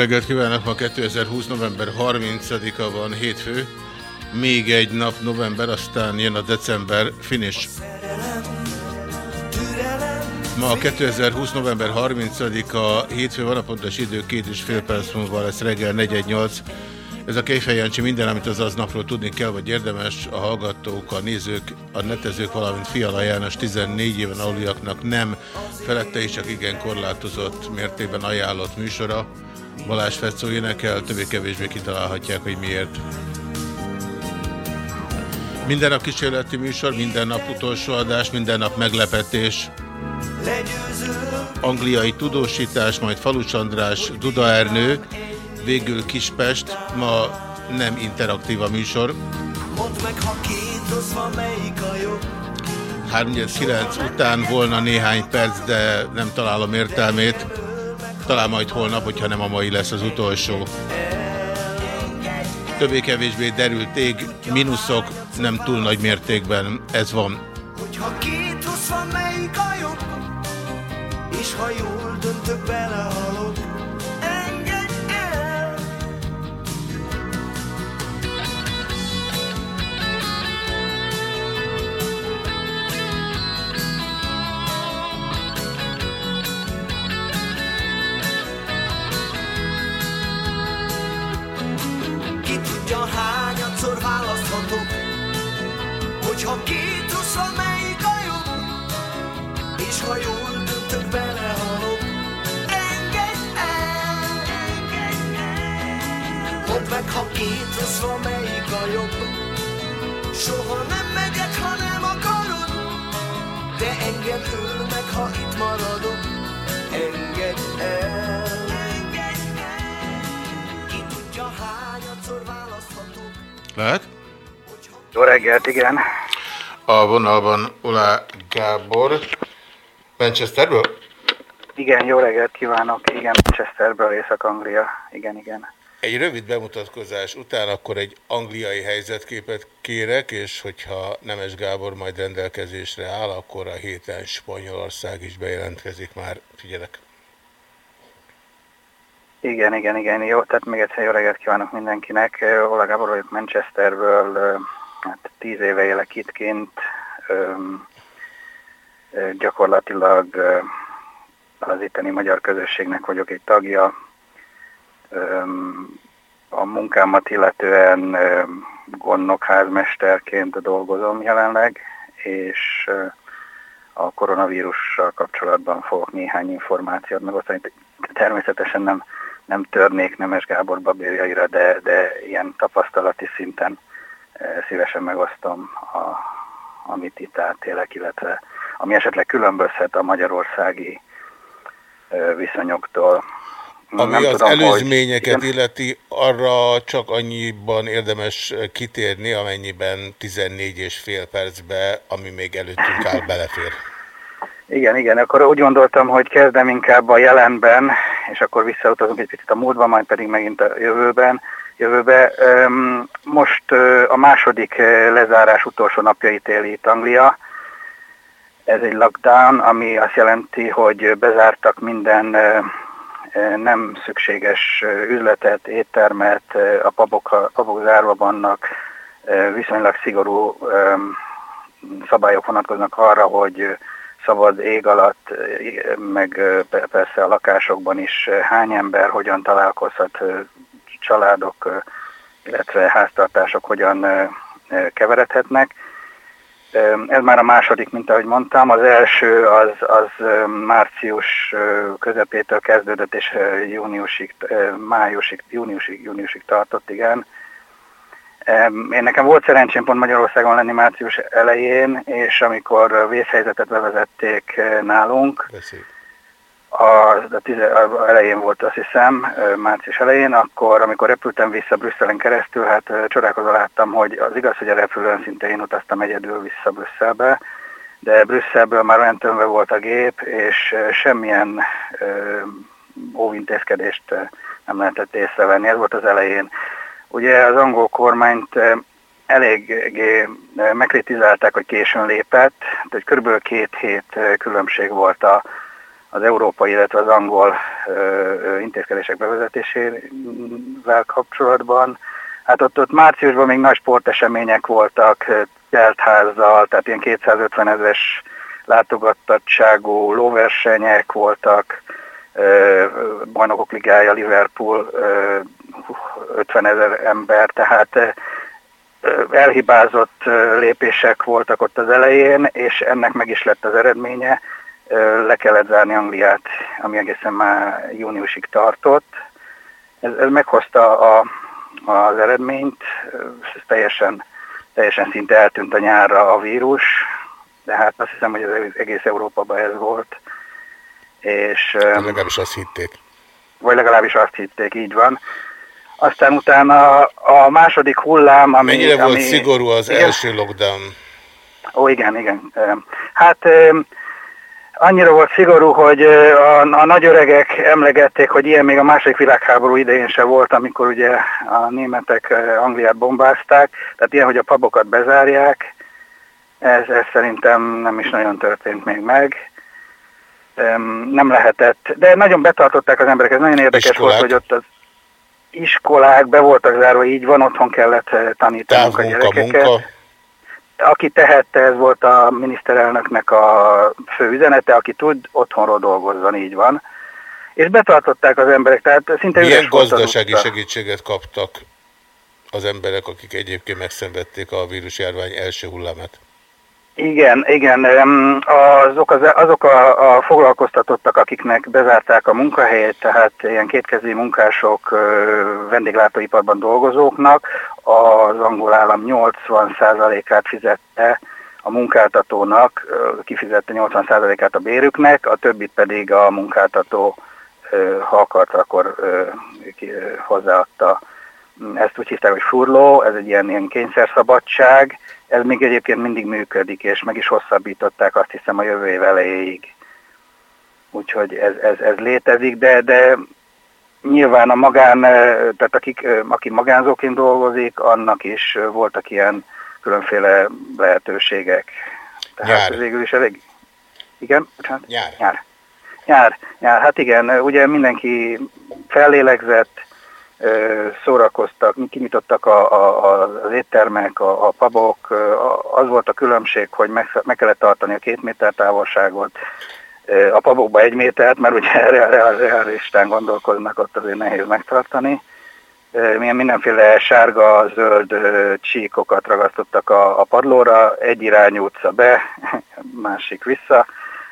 Reggelt kívánok! Ma 2020. november 30-a van hétfő. Még egy nap november, aztán jön a december finish. Ma 2020. november 30-a hétfő van a pontos idő, két és fél perc múlva lesz reggel 418. Ez a Kejfej minden, amit az aznapról tudni kell, vagy érdemes a hallgatók, a nézők, a netezők, valamint Fiala János 14 éven aluliaknak nem, felette is csak igen korlátozott mértékben ajánlott műsora. Balázs Fecó énekel, többé-kevésbé kitalálhatják, hogy miért. Minden nap kísérleti műsor, minden nap utolsó adás, minden nap meglepetés. Angliai tudósítás, majd Falucs András, Duda Ernő, végül Kispest, ma nem interaktív a műsor. Mondd meg, ha két rossz van, melyik a jobb? 39 után volna néhány perc, de nem találom értelmét. Talán majd holnap, hogyha nem a mai lesz az utolsó. Többé-kevésbé derült ég, mínuszok, nem túl nagy mértékben, ez van. Hogyha két van, melyik a jobb? És ha jól döntök, belehalok. Hányadszor választhatok, hogyha két rossz van, melyik a jobb? És ha jól döntök, belehalok. Engedj el, engedj el. Mondd meg, ha két rossz van, melyik a jobb? Soha nem megyek, ha nem akarod, de engem öl meg, ha itt maradok. Engedj el. Ki tudja, hányadszor választhatok. Lehet? Jó reggelt, igen. A vonalban Ulá Gábor. Manchesterből? Igen, jó reggelt kívánok. Igen, Manchesterből, Észak-Anglia. Igen, igen. Egy rövid bemutatkozás után akkor egy angliai helyzetképet kérek, és hogyha Nemes Gábor majd rendelkezésre áll, akkor a héten Spanyolország is bejelentkezik már. Figyelek! Igen, igen, igen. Jó, tehát még egyszer jó reggelt kívánok mindenkinek. Ola Gábor vagyok Manchesterből, hát tíz éve élek itt kint. Öm, ö, Gyakorlatilag az itteni magyar közösségnek vagyok egy tagja. A munkámat illetően gondnokházmesterként dolgozom jelenleg, és a koronavírussal kapcsolatban fogok néhány információt megosztani. Természetesen nem, nem törnék Nemes Gábor babérjaira, de, de ilyen tapasztalati szinten eh, szívesen megosztom, a, amit itt átélek, illetve ami esetleg különbözhet a magyarországi eh, viszonyoktól. Ami Nem az tudom, hogy- előzményeket igen. illeti, arra csak annyiban érdemes kitérni, amennyiben 14 és fél percbe, ami még előttünk áll, belefér. Igen, igen, akkor úgy gondoltam, hogy kezdem inkább a jelenben, és akkor visszautazunk egy picit a múltba, majd pedig megint a jövőben. Jövőbe. Most a második lezárás utolsó napjait éli itt Anglia. Ez egy lockdown, ami azt jelenti, hogy bezártak minden nem szükséges üzletet, éttermet, a pabok, a pabok zárva vannak, viszonylag szigorú szabályok vonatkoznak arra, hogy szabad ég alatt, meg persze a lakásokban is hány ember hogyan találkozhat, családok, illetve háztartások hogyan keveredhetnek. Ez már a második, mint ahogy mondtam. Az első az, az március közepétől kezdődött, és júniusig, májusig, júniusig, júniusig tartott, igen. Én nekem volt szerencsém pont Magyarországon lenni március elején, és amikor vészhelyzetet bevezették nálunk, a, a, tize, a elején volt azt hiszem, március elején, akkor amikor repültem vissza Brüsszelen keresztül, hát csodálkozva láttam, hogy az igaz, hogy a repülőn szinte én utaztam egyedül vissza Brüsszelbe, de Brüsszelből már olyan tömve volt a gép, és semmilyen ö, óvintézkedést nem lehetett észrevenni. Ez volt az elején. Ugye az angol kormányt eléggé megkritizálták, hogy későn lépett, de körülbelül két hét különbség volt a, az európai, illetve az angol intézkedések bevezetésével kapcsolatban. Hát ott, ott márciusban még nagy sportesemények voltak, teltházzal, tehát ilyen 250 ezeres látogattságú lóversenyek voltak, bajnokok ligája, Liverpool, 50 ezer ember, tehát elhibázott lépések voltak ott az elején, és ennek meg is lett az eredménye. Le kellett zárni Angliát, ami egészen már júniusig tartott. Ez, ez meghozta a, az eredményt, ez teljesen, teljesen szinte eltűnt a nyárra a vírus, de hát azt hiszem, hogy az egész Európában ez volt. És, legalábbis azt hitték. Vagy legalábbis azt hitték, így van. Aztán utána a második hullám, ami... Mennyire volt ami, szigorú az igen? első lockdown? Ó, igen, igen. Hát annyira volt szigorú, hogy a, a nagyöregek emlegették, hogy ilyen még a második világháború idején se volt, amikor ugye a németek Angliát bombázták, tehát ilyen, hogy a pabokat bezárják, ez, ez szerintem nem is nagyon történt még meg. Nem lehetett, de nagyon betartották az emberek, ez nagyon érdekes Iskolák. volt, hogy ott az iskolák be voltak zárva, így van, otthon kellett eh, tanítanunk a gyerekeket. Munka. Aki tehette, ez volt a miniszterelnöknek a fő üzenete, aki tud, otthonról dolgozzon, így van. És betartották az emberek, tehát szinte Milyen gazdasági segítséget kaptak az emberek, akik egyébként megszenvedték a vírusjárvány első hullámát? Igen, igen. Azok, az, azok a, a foglalkoztatottak, akiknek bezárták a munkahelyet, tehát ilyen kétkezi munkások, vendéglátóiparban dolgozóknak, az angol állam 80%-át fizette a munkáltatónak, kifizette 80%-át a bérüknek, a többit pedig a munkáltató, ha akarta, akkor hozzáadta. Ezt úgy hívták, hogy furló, ez egy ilyen, ilyen kényszerszabadság, ez még egyébként mindig működik, és meg is hosszabbították azt hiszem a jövő év elejéig. Úgyhogy ez, ez, ez létezik, de, de nyilván a magán, tehát akik, aki magánzóként dolgozik, annak is voltak ilyen különféle lehetőségek. Tehát Nyár. végül is elég... Igen? Bocsánat? Nyár. Nyár. Nyár. Nyár. Hát igen, ugye mindenki fellélegzett, szórakoztak, kinyitottak a, a, az éttermek, a, a pubok, az volt a különbség, hogy meg, meg kellett tartani a két méter távolságot, a pabokba egy métert, mert ugye realistán gondolkoznak, ott azért nehéz megtartani. Milyen mindenféle sárga, zöld csíkokat ragasztottak a, a padlóra, egy irányú utca be, másik vissza.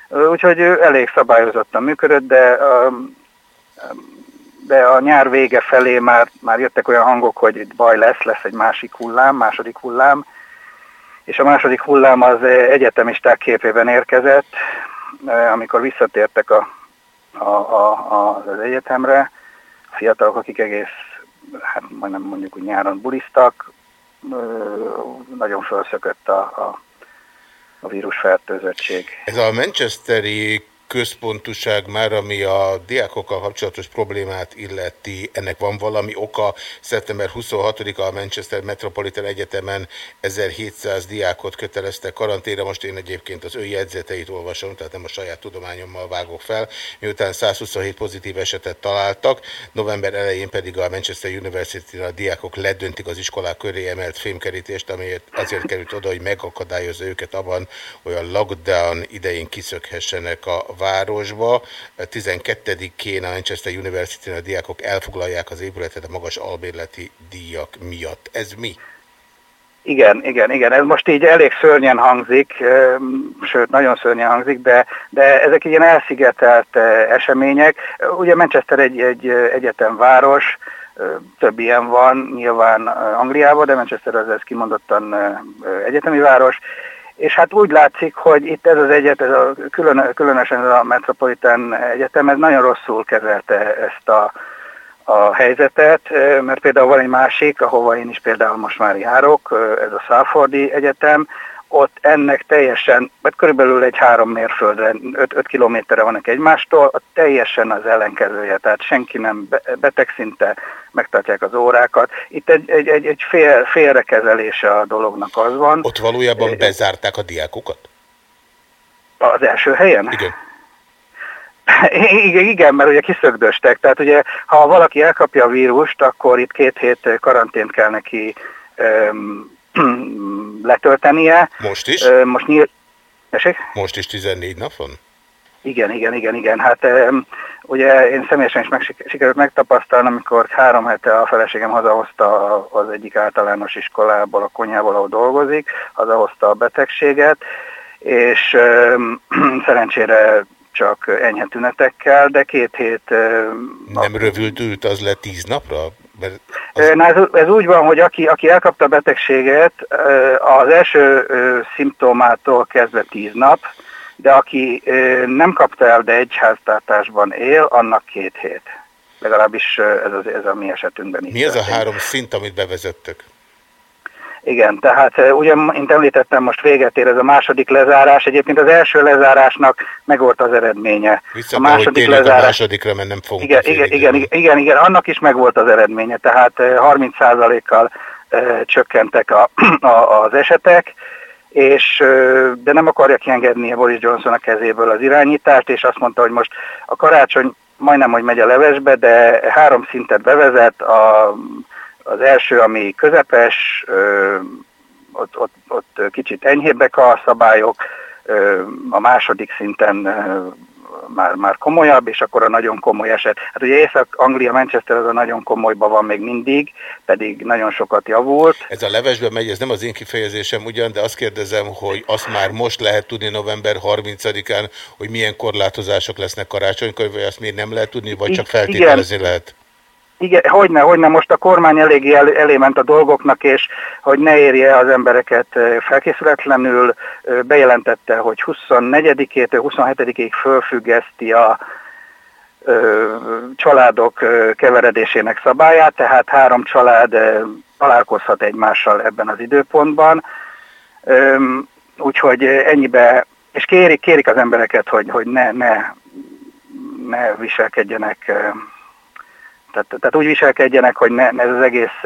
Úgyhogy elég szabályozottan működött, de de a nyár vége felé már, már jöttek olyan hangok, hogy itt baj lesz, lesz egy másik hullám, második hullám, és a második hullám az egyetemisták képében érkezett, amikor visszatértek a, a, a, az egyetemre, a fiatalok, akik egész, hát majdnem mondjuk úgy nyáron bulisztak, nagyon felszökött a, a, a vírusfertőzöttség. Ez a Manchesteri központuság már, ami a diákokkal kapcsolatos problémát illeti, ennek van valami oka. Szeptember 26-a a Manchester Metropolitan Egyetemen 1700 diákot kötelezte karanténra, most én egyébként az ő jegyzeteit olvasom, tehát nem a saját tudományommal vágok fel, miután 127 pozitív esetet találtak, november elején pedig a Manchester university a diákok ledöntik az iskolák köré emelt fémkerítést, amelyet azért került oda, hogy megakadályozza őket abban, hogy a lockdown idején kiszökhessenek a városba. 12-én a Manchester university a diákok elfoglalják az épületet a magas albérleti díjak miatt. Ez mi? Igen, igen, igen. Ez most így elég szörnyen hangzik, sőt, nagyon szörnyen hangzik, de, de ezek ilyen elszigetelt események. Ugye Manchester egy, egy egyetemváros, több ilyen van, nyilván Angliában, de Manchester az ez kimondottan egyetemi város, és hát úgy látszik, hogy itt ez az egyet, ez a, külön, különösen ez a Metropolitan Egyetem, ez nagyon rosszul kezelte ezt a, a helyzetet, mert például van egy másik, ahova én is például most már járok, ez a Salfordi Egyetem, ott ennek teljesen, mert körülbelül egy három mérföldre, 5 kilométerre vannak egymástól, a teljesen az ellenkezője, tehát senki nem beteg szinte, megtartják az órákat. Itt egy, egy, egy, egy fél, félrekezelése a dolognak az van. Ott valójában bezárták a diákokat? Az első helyen? Igen. Igen, igen, mert ugye kiszögdöstek, tehát ugye ha valaki elkapja a vírust, akkor itt két hét karantént kell neki um, letöltenie. Most is? Most nyílt... Most is 14 nap van? Igen, igen, igen, igen. Hát ugye én személyesen is meg, sikerült megtapasztalni, amikor három hete a feleségem hazahozta az egyik általános iskolából, a konyhából, ahol dolgozik, hazahozta a betegséget, és szerencsére csak enyhe tünetekkel, de két hét... Nem rövült az le tíz napra? Mert az... Na, ez, ez úgy van, hogy aki, aki elkapta a betegséget, az első szimptomától kezdve tíz nap, de aki nem kapta el, de egy háztartásban él, annak két hét. Legalábbis ez, az, ez a mi esetünkben is. Mi ez a három szint, amit bevezettek? Igen, tehát ugye, mint említettem, most véget ér ez a második lezárás. Egyébként az első lezárásnak meg volt az eredménye. Vissza a második lezárás... a másodikra, mert nem fogunk igen, igen, igen, igen, igen, igen, annak is meg volt az eredménye, tehát 30%-kal csökkentek a, a, az esetek, és, de nem akarja kiengedni Boris Johnson a kezéből az irányítást, és azt mondta, hogy most a karácsony majdnem, hogy megy a levesbe, de három szintet bevezet, a az első, ami közepes, ott, ott, ott kicsit enyhébbek a szabályok, a második szinten már, már komolyabb, és akkor a nagyon komoly eset. Hát ugye Észak-Anglia, Manchester az a nagyon komolyban van még mindig, pedig nagyon sokat javult. Ez a levesbe megy, ez nem az én kifejezésem ugyan, de azt kérdezem, hogy azt már most lehet tudni november 30-án, hogy milyen korlátozások lesznek karácsonykor, vagy azt még nem lehet tudni, vagy csak feltételezni Igen. lehet? Igen, hogyne, hogyne, most a kormány eléggé el, elé ment a dolgoknak, és hogy ne érje az embereket felkészületlenül, bejelentette, hogy 24-től 27-ig fölfüggeszti a ö, családok keveredésének szabályát, tehát három család találkozhat egymással ebben az időpontban. Ö, úgyhogy ennyibe, és kérik, kérik az embereket, hogy, hogy ne, ne, ne viselkedjenek tehát, tehát úgy viselkedjenek, hogy ne, ez az egész,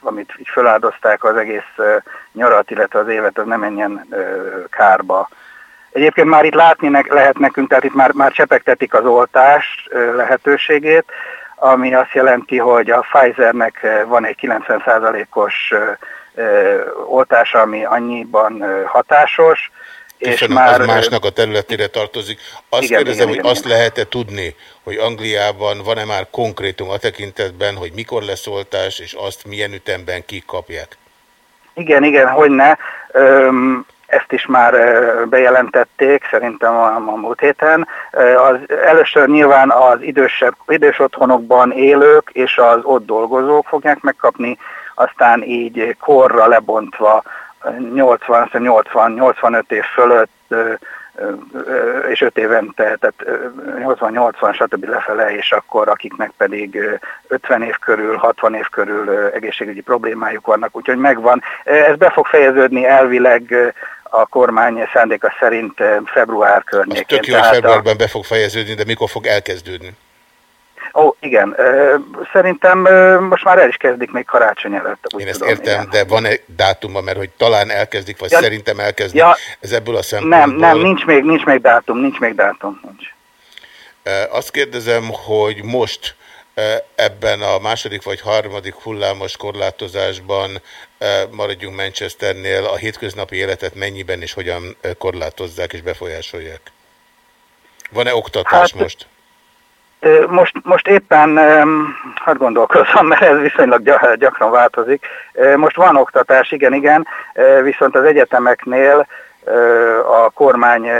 amit így föláldozták, az egész nyarat, illetve az évet, az ne menjen kárba. Egyébként már itt látni ne, lehet nekünk, tehát itt már, már csepegtetik az oltás lehetőségét, ami azt jelenti, hogy a Pfizernek van egy 90%-os oltása, ami annyiban hatásos, és már... az másnak a területére tartozik. Azt igen, kérdezem, igen, hogy igen, azt lehet-e tudni, hogy Angliában van-e már konkrétum a tekintetben, hogy mikor lesz oltás, és azt milyen ütemben kik kapják? Igen, igen, hogy ne. Öm, ezt is már bejelentették, szerintem a, a múlt héten. Az, először nyilván az idősebb, idős otthonokban élők és az ott dolgozók fogják megkapni, aztán így korra lebontva 80, 80, 85 év fölött és 5 évente, tehát 80-80, stb. lefele, és akkor akiknek pedig 50 év körül, 60 év körül egészségügyi problémájuk vannak, úgyhogy megvan. Ez be fog fejeződni elvileg a kormány szándéka szerint február környékén. Az tök jó, hogy februárban be fog fejeződni, de mikor fog elkezdődni? Ó, igen. Szerintem most már el is kezdik még karácsony előtt. Én ezt tudom, értem, igen. de van-e dátuma, mert hogy talán elkezdik, vagy ja, szerintem elkezdik, ja, ez ebből a szempontból... Nem, nem, nincs még, nincs még dátum, nincs még dátum, nincs. Azt kérdezem, hogy most ebben a második vagy harmadik hullámos korlátozásban maradjunk Manchesternél, a hétköznapi életet mennyiben és hogyan korlátozzák és befolyásolják? Van-e oktatás hát, most? Most, most éppen, hát gondolkozom, mert ez viszonylag gyakran változik. Most van oktatás, igen, igen, viszont az egyetemeknél a kormány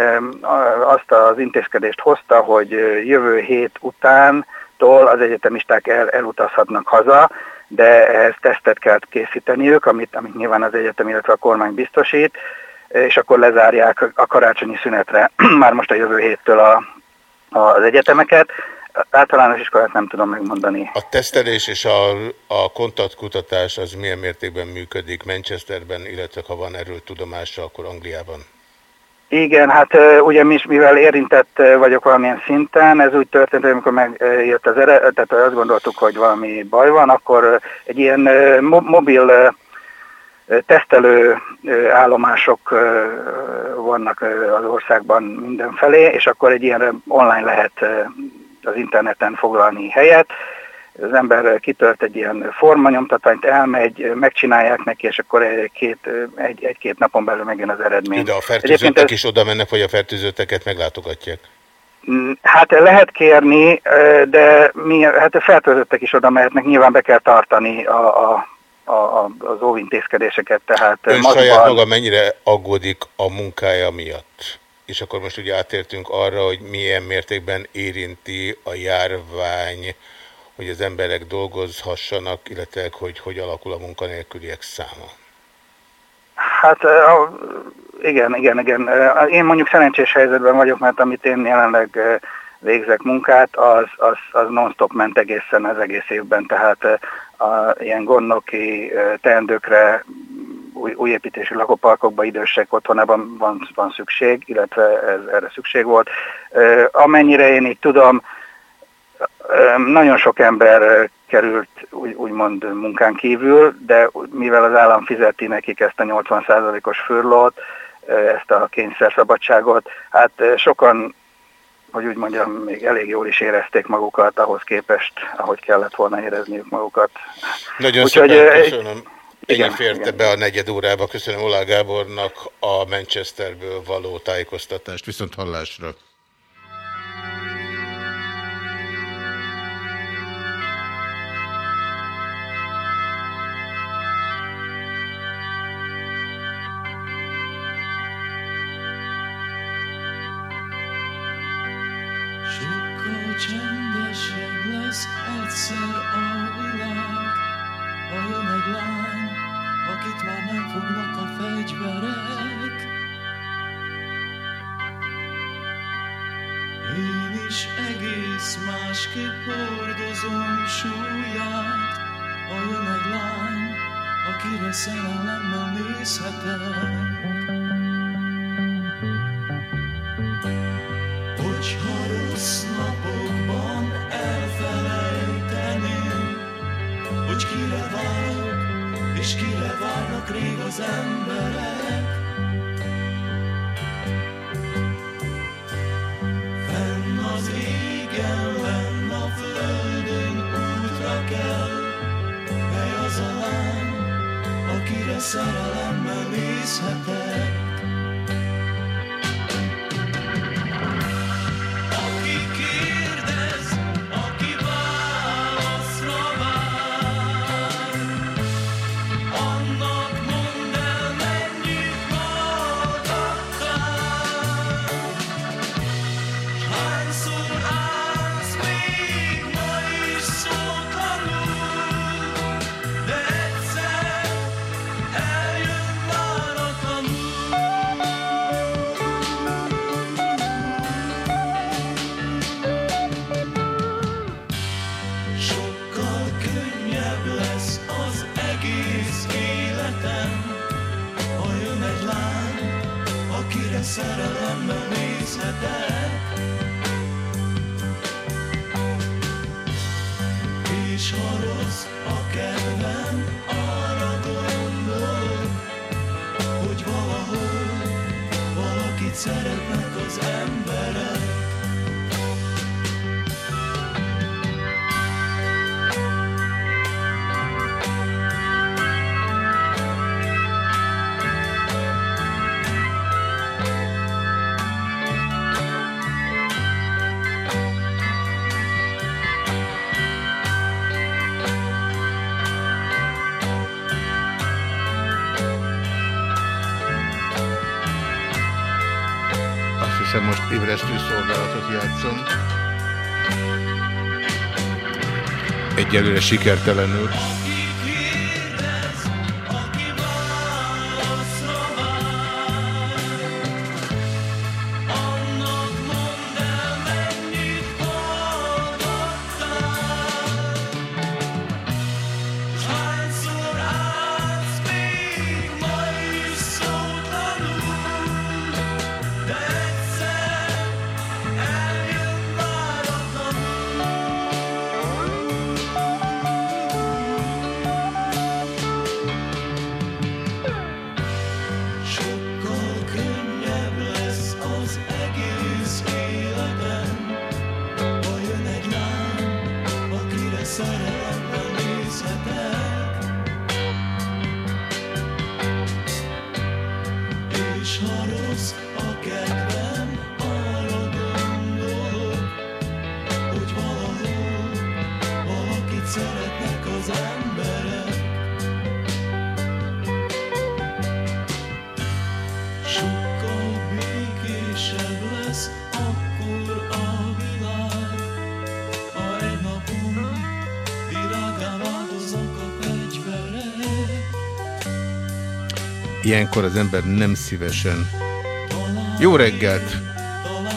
azt az intézkedést hozta, hogy jövő hét utántól az egyetemisták el, elutazhatnak haza, de ehhez tesztet kell készíteniük, amit, amit nyilván az egyetem, illetve a kormány biztosít, és akkor lezárják a karácsonyi szünetre már most a jövő héttől a, az egyetemeket általános iskolát nem tudom megmondani. A tesztelés és a, a kontaktkutatás az milyen mértékben működik Manchesterben, illetve ha van erről tudomása, akkor Angliában? Igen, hát ugye mi, mivel érintett vagyok valamilyen szinten, ez úgy történt, hogy amikor megjött az eredet, tehát azt gondoltuk, hogy valami baj van, akkor egy ilyen mobil tesztelő állomások vannak az országban mindenfelé, és akkor egy ilyen online lehet az interneten foglalni helyet. Az ember kitölt egy ilyen formanyomtatványt, elmegy, megcsinálják neki, és akkor egy-két egy, egy napon belül megjön az eredmény. De a fertőzöttek ez... is oda mennek, vagy a fertőzötteket meglátogatják? Mm, hát lehet kérni, de mi, hát a fertőzöttek is oda mehetnek, nyilván be kell tartani a, a a, az óvintézkedéseket. Tehát Ön saját maga mennyire aggódik a munkája miatt? És akkor most ugye átértünk arra, hogy milyen mértékben érinti a járvány, hogy az emberek dolgozhassanak, illetve hogy hogy alakul a munkanélküliek száma. Hát igen, igen, igen. Én mondjuk szerencsés helyzetben vagyok, mert amit én jelenleg végzek munkát, az, az, az non-stop ment egészen az egész évben, tehát a, ilyen gondnoki teendőkre új, új építésű lakóparkokban, idősek otthonában van, van szükség, illetve ez, erre szükség volt. Amennyire én így tudom, nagyon sok ember került úgy, úgymond munkán kívül, de mivel az állam fizeti nekik ezt a 80%-os fürlót, ezt a kényszerszabadságot, hát sokan, hogy úgy mondjam, még elég jól is érezték magukat ahhoz képest, ahogy kellett volna érezniük magukat. Nagyon Úgyhogy, szépen köszönöm. Ennyi férte igen. be a negyed órába. Köszönöm Olá Gábornak a Manchesterből való tájékoztatást. Viszont hallásra. ébresztő szolgálatot játszom. Egyelőre sikertelenül. ilyenkor az ember nem szívesen. Jó reggelt!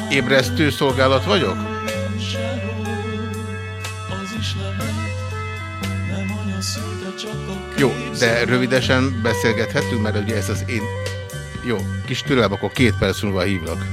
Ébresztő szolgálat vagyok? Jó, de rövidesen beszélgethetünk, mert ugye ez az én... Jó, kis türelem, akkor két perc múlva hívlak.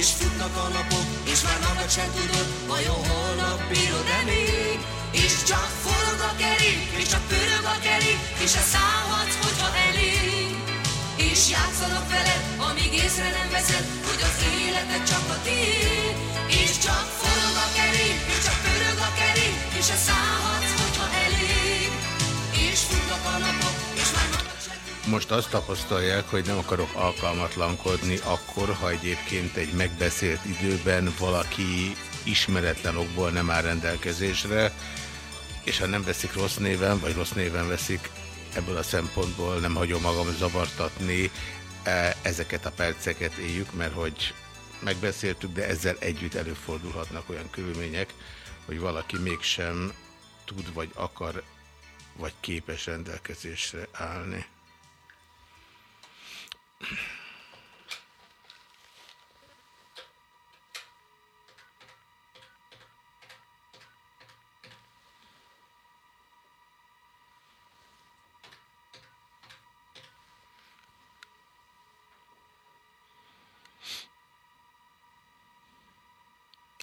És futnak a napok, és már magad sem tudod, vajon holnap bírod-e még? És csak forog a kerék, és csak pörög a kerék, és se szállhatsz, hogyha elég. És játszanak veled, amíg észre nem veszed, hogy az életed csak a tiéd. És csak forog a kerék, és csak pörög a kerék, és se szállhatsz, hogyha elég. És futnak a napok, Most azt tapasztalják, hogy nem akarok alkalmatlankodni akkor, ha egyébként egy megbeszélt időben valaki ismeretlen okból nem áll rendelkezésre, és ha nem veszik rossz néven, vagy rossz néven veszik, ebből a szempontból nem hagyom magam zavartatni, E, ezeket a perceket éljük, mert hogy megbeszéltük, de ezzel együtt előfordulhatnak olyan körülmények, hogy valaki mégsem tud, vagy akar, vagy képes rendelkezésre állni.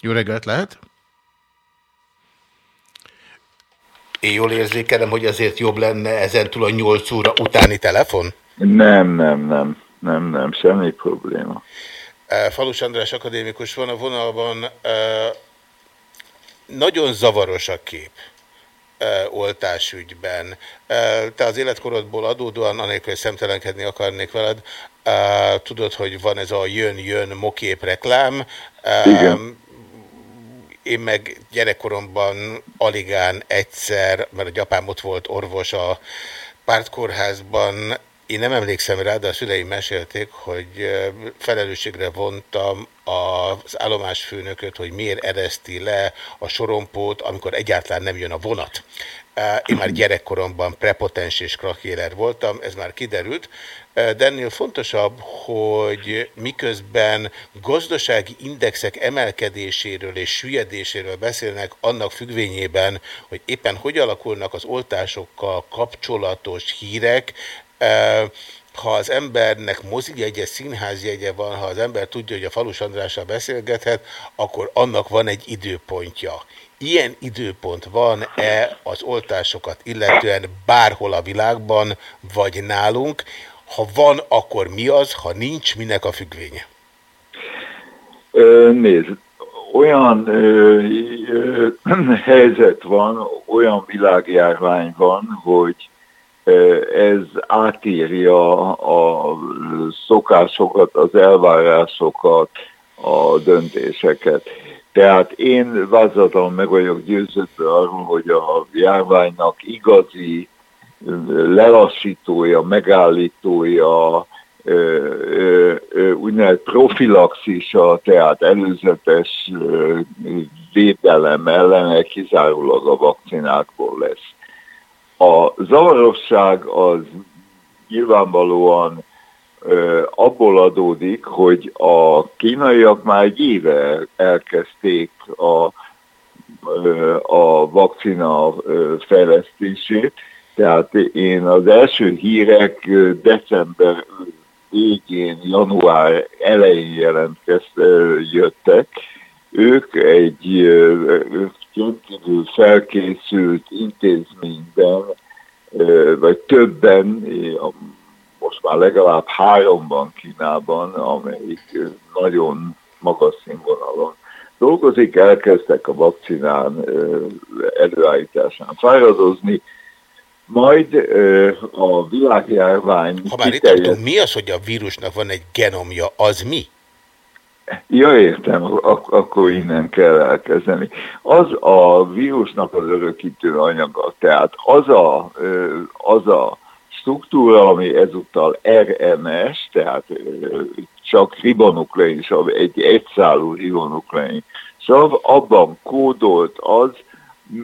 Jó reggelt lehet? Én jól érzékelem, hogy azért jobb lenne ezen túl a 8 óra utáni telefon? Nem, nem, nem, nem, nem, semmi probléma. Falus András akadémikus van a vonalban. Nagyon zavaros a kép oltásügyben. Te az életkorodból adódóan, anélkül, hogy szemtelenkedni akarnék veled, tudod, hogy van ez a jön-jön mokép reklám. Igen. Én meg gyerekkoromban aligán egyszer, mert a gyapám ott volt orvos a pártkórházban, én nem emlékszem rá, de a szüleim mesélték, hogy felelősségre vontam az állomásfőnököt, hogy miért ereszti le a sorompót, amikor egyáltalán nem jön a vonat. Én már gyerekkoromban prepotens és krakéler voltam, ez már kiderült, de ennél fontosabb, hogy miközben gazdasági indexek emelkedéséről és süllyedéséről beszélnek annak függvényében, hogy éppen hogy alakulnak az oltásokkal kapcsolatos hírek, ha az embernek mozijegye, színházjegye van, ha az ember tudja, hogy a Falus Andrással beszélgethet, akkor annak van egy időpontja. Ilyen időpont van-e az oltásokat illetően bárhol a világban, vagy nálunk? Ha van, akkor mi az, ha nincs, minek a függvénye? Ö, Nézd, olyan ö, ö, helyzet van, olyan világjárvány van, hogy ez átírja a szokásokat, az elvárásokat, a döntéseket. Tehát én vázlatom meg vagyok győződve arról, hogy a járványnak igazi lelassítója, megállítója, úgynevezett profilaxisa, tehát előzetes védelem ellene kizárólag a vakcinákból lesz. A zavarosság az nyilvánvalóan abból adódik, hogy a kínaiak már egy éve elkezdték a, a vakcina fejlesztését, tehát én az első hírek december végén, január elején jelentkez, ö, jöttek. Ők egy rendkívül felkészült intézményben, vagy többen, most már legalább háromban Kínában, amelyik nagyon magas színvonalon dolgozik, elkezdtek a vakcinán előállításán fáradozni, majd a világjárvány Ha már itt kiterjed- tartunk, mi az, hogy a vírusnak van egy genomja, az mi? Ja, értem, ak- akkor innen kell elkezdeni. Az a vírusnak az örökítő anyaga, tehát az a, az a struktúra, ami ezúttal RNS, tehát csak ribonuklein sav, egy egyszálú ribonuklein sav, abban kódolt az,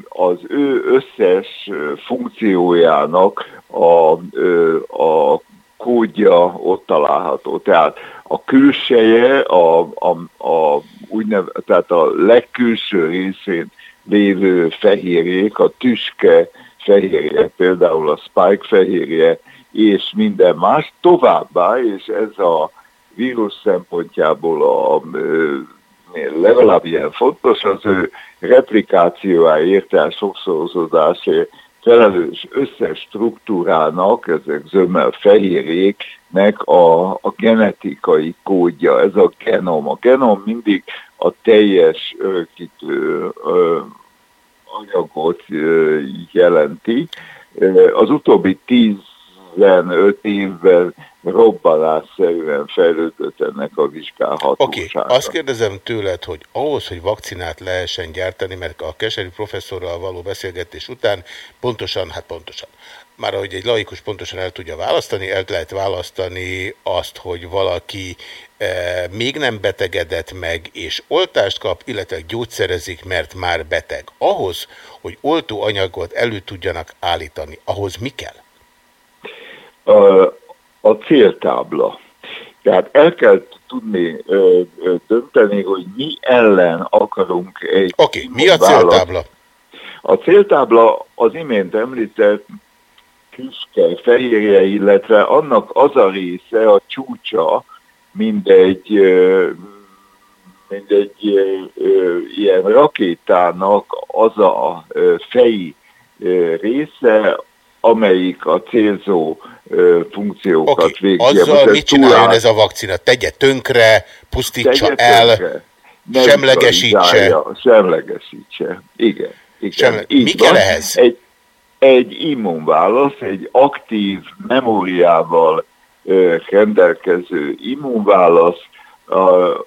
az ő összes funkciójának a, a kódja ott található. Tehát a külseje, a, a, a, úgynev, tehát a legkülső részén lévő fehérjék, a tüske fehérje, például a spike fehérje, és minden más. Továbbá, és ez a vírus szempontjából a, legalább ilyen fontos, az ő replikációáért, tehát sokszorozódásért felelős összes struktúrának, ezek zömmel fehérjéknek a, a genetikai kódja, ez a genom. A genom mindig a teljes örökítő anyagot jelenti. Az utóbbi 15 évben robbanásszerűen fejlődött ennek a vizsgálhatósága. Oké, okay, azt kérdezem tőled, hogy ahhoz, hogy vakcinát lehessen gyártani, mert a keserű professzorral való beszélgetés után pontosan, hát pontosan, már ahogy egy laikus pontosan el tudja választani, el lehet választani azt, hogy valaki e, még nem betegedett meg, és oltást kap, illetve gyógyszerezik, mert már beteg. Ahhoz, hogy oltóanyagot elő tudjanak állítani, ahhoz mi kell? a, a céltábla. Tehát el kell tudni ö, ö, dönteni, hogy mi ellen akarunk egy... Oké, okay, mi a céltábla? A céltábla az imént említett küske, fehérje, illetve annak az a része, a csúcsa, mindegy, mindegy ilyen rakétának az a feji része, amelyik a célzó funkciókat Oké, végzi. azzal mit csináljon ez a vakcina? Tegye tönkre, pusztítsa tegye el, tönkre, semlegesítse. neutralizálja, Semlegesítse. Igen. igen. Semle- Így Mi kell ehhez? Egy, egy immunválasz, egy aktív memóriával ö, rendelkező immunválasz, a,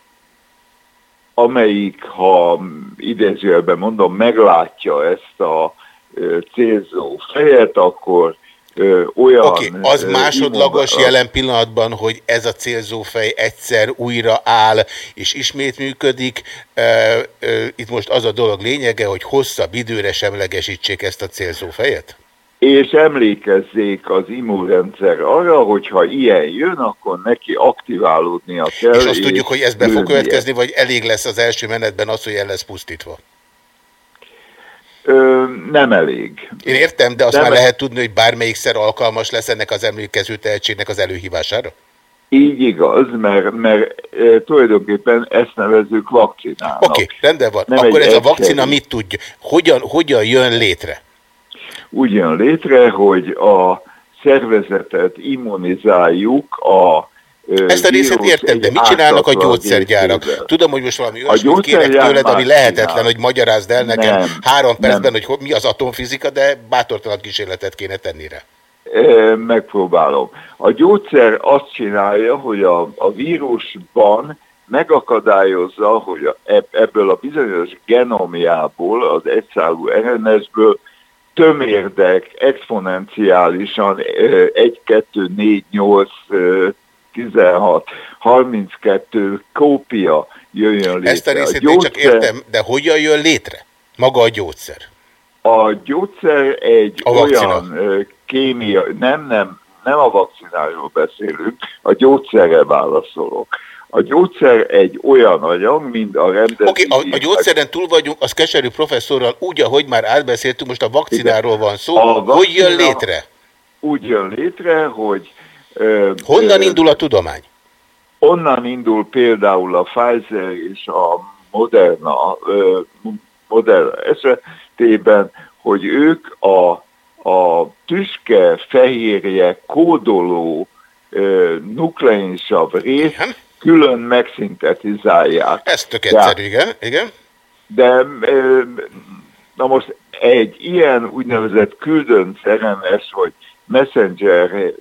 amelyik, ha idézőjelben mondom, meglátja ezt a ö, célzó fejet, akkor ö, olyan... Oké, okay, az ö, másodlagos immunválasz- jelen pillanatban, hogy ez a célzófej egyszer újra áll, és ismét működik. Ö, ö, Itt most az a dolog lényege, hogy hosszabb időre semlegesítsék ezt a célzófejet? és emlékezzék az immunrendszer arra, hogy ha ilyen jön, akkor neki aktiválódnia kell. És azt tudjuk, hogy ez be fog következni, vagy elég lesz az első menetben az, hogy el lesz pusztítva? Ö, nem elég. Én értem, de azt Nem már lehet tudni, hogy bármelyikszer alkalmas lesz ennek az emlékező tehetségnek az előhívására? Így igaz, mert, mert e, tulajdonképpen ezt nevezzük vakcinának. Oké, okay, rendben van. Nem Akkor ez a vakcina mit tudja? Hogyan, hogyan jön létre? Úgy jön létre, hogy a szervezetet immunizáljuk a Ezt a részét értem, de mit csinálnak a gyógyszergyárak? Tudom, hogy most valami olyasmit kérek tőled, ami lehetetlen, csinál. hogy magyarázd el nekem Nem, három nem. percben, hogy ho- mi az atomfizika, de bátortalan kísérletet kéne tenni rá. Ö, Megpróbálom. A gyógyszer azt csinálja, hogy a, a vírusban megakadályozza, hogy a, ebb- ebből a bizonyos genomjából, az egyszálú RNS-ből tömérdek exponenciálisan ö, 1, 2, 4, 8, ö, 16, 32 kópia jöjjön létre. Ezt a részét én csak gyógyszer- értem, de hogyan jön létre? Maga a gyógyszer. A gyógyszer egy A vakcina. olyan kémia, nem, nem, nem a vakcináról beszélünk, a gyógyszerre válaszolok. A gyógyszer egy olyan anyag, mint a rendezvény. Oké, okay, a, a gyógyszeren túl vagyunk, az keserű professzorral úgy, ahogy már átbeszéltünk, most a vakcináról van szó. A Hogy jön vakcina- létre? Úgy jön létre, hogy... Honnan indul a tudomány? Onnan indul például a Pfizer és a Moderna, Moderna esetében, hogy ők a, a tüske fehérje kódoló nukleinsav részt külön megszintetizálják. Ez tök egyszerű, igen. igen. De na most egy ilyen úgynevezett küldönc RNS, vagy messenger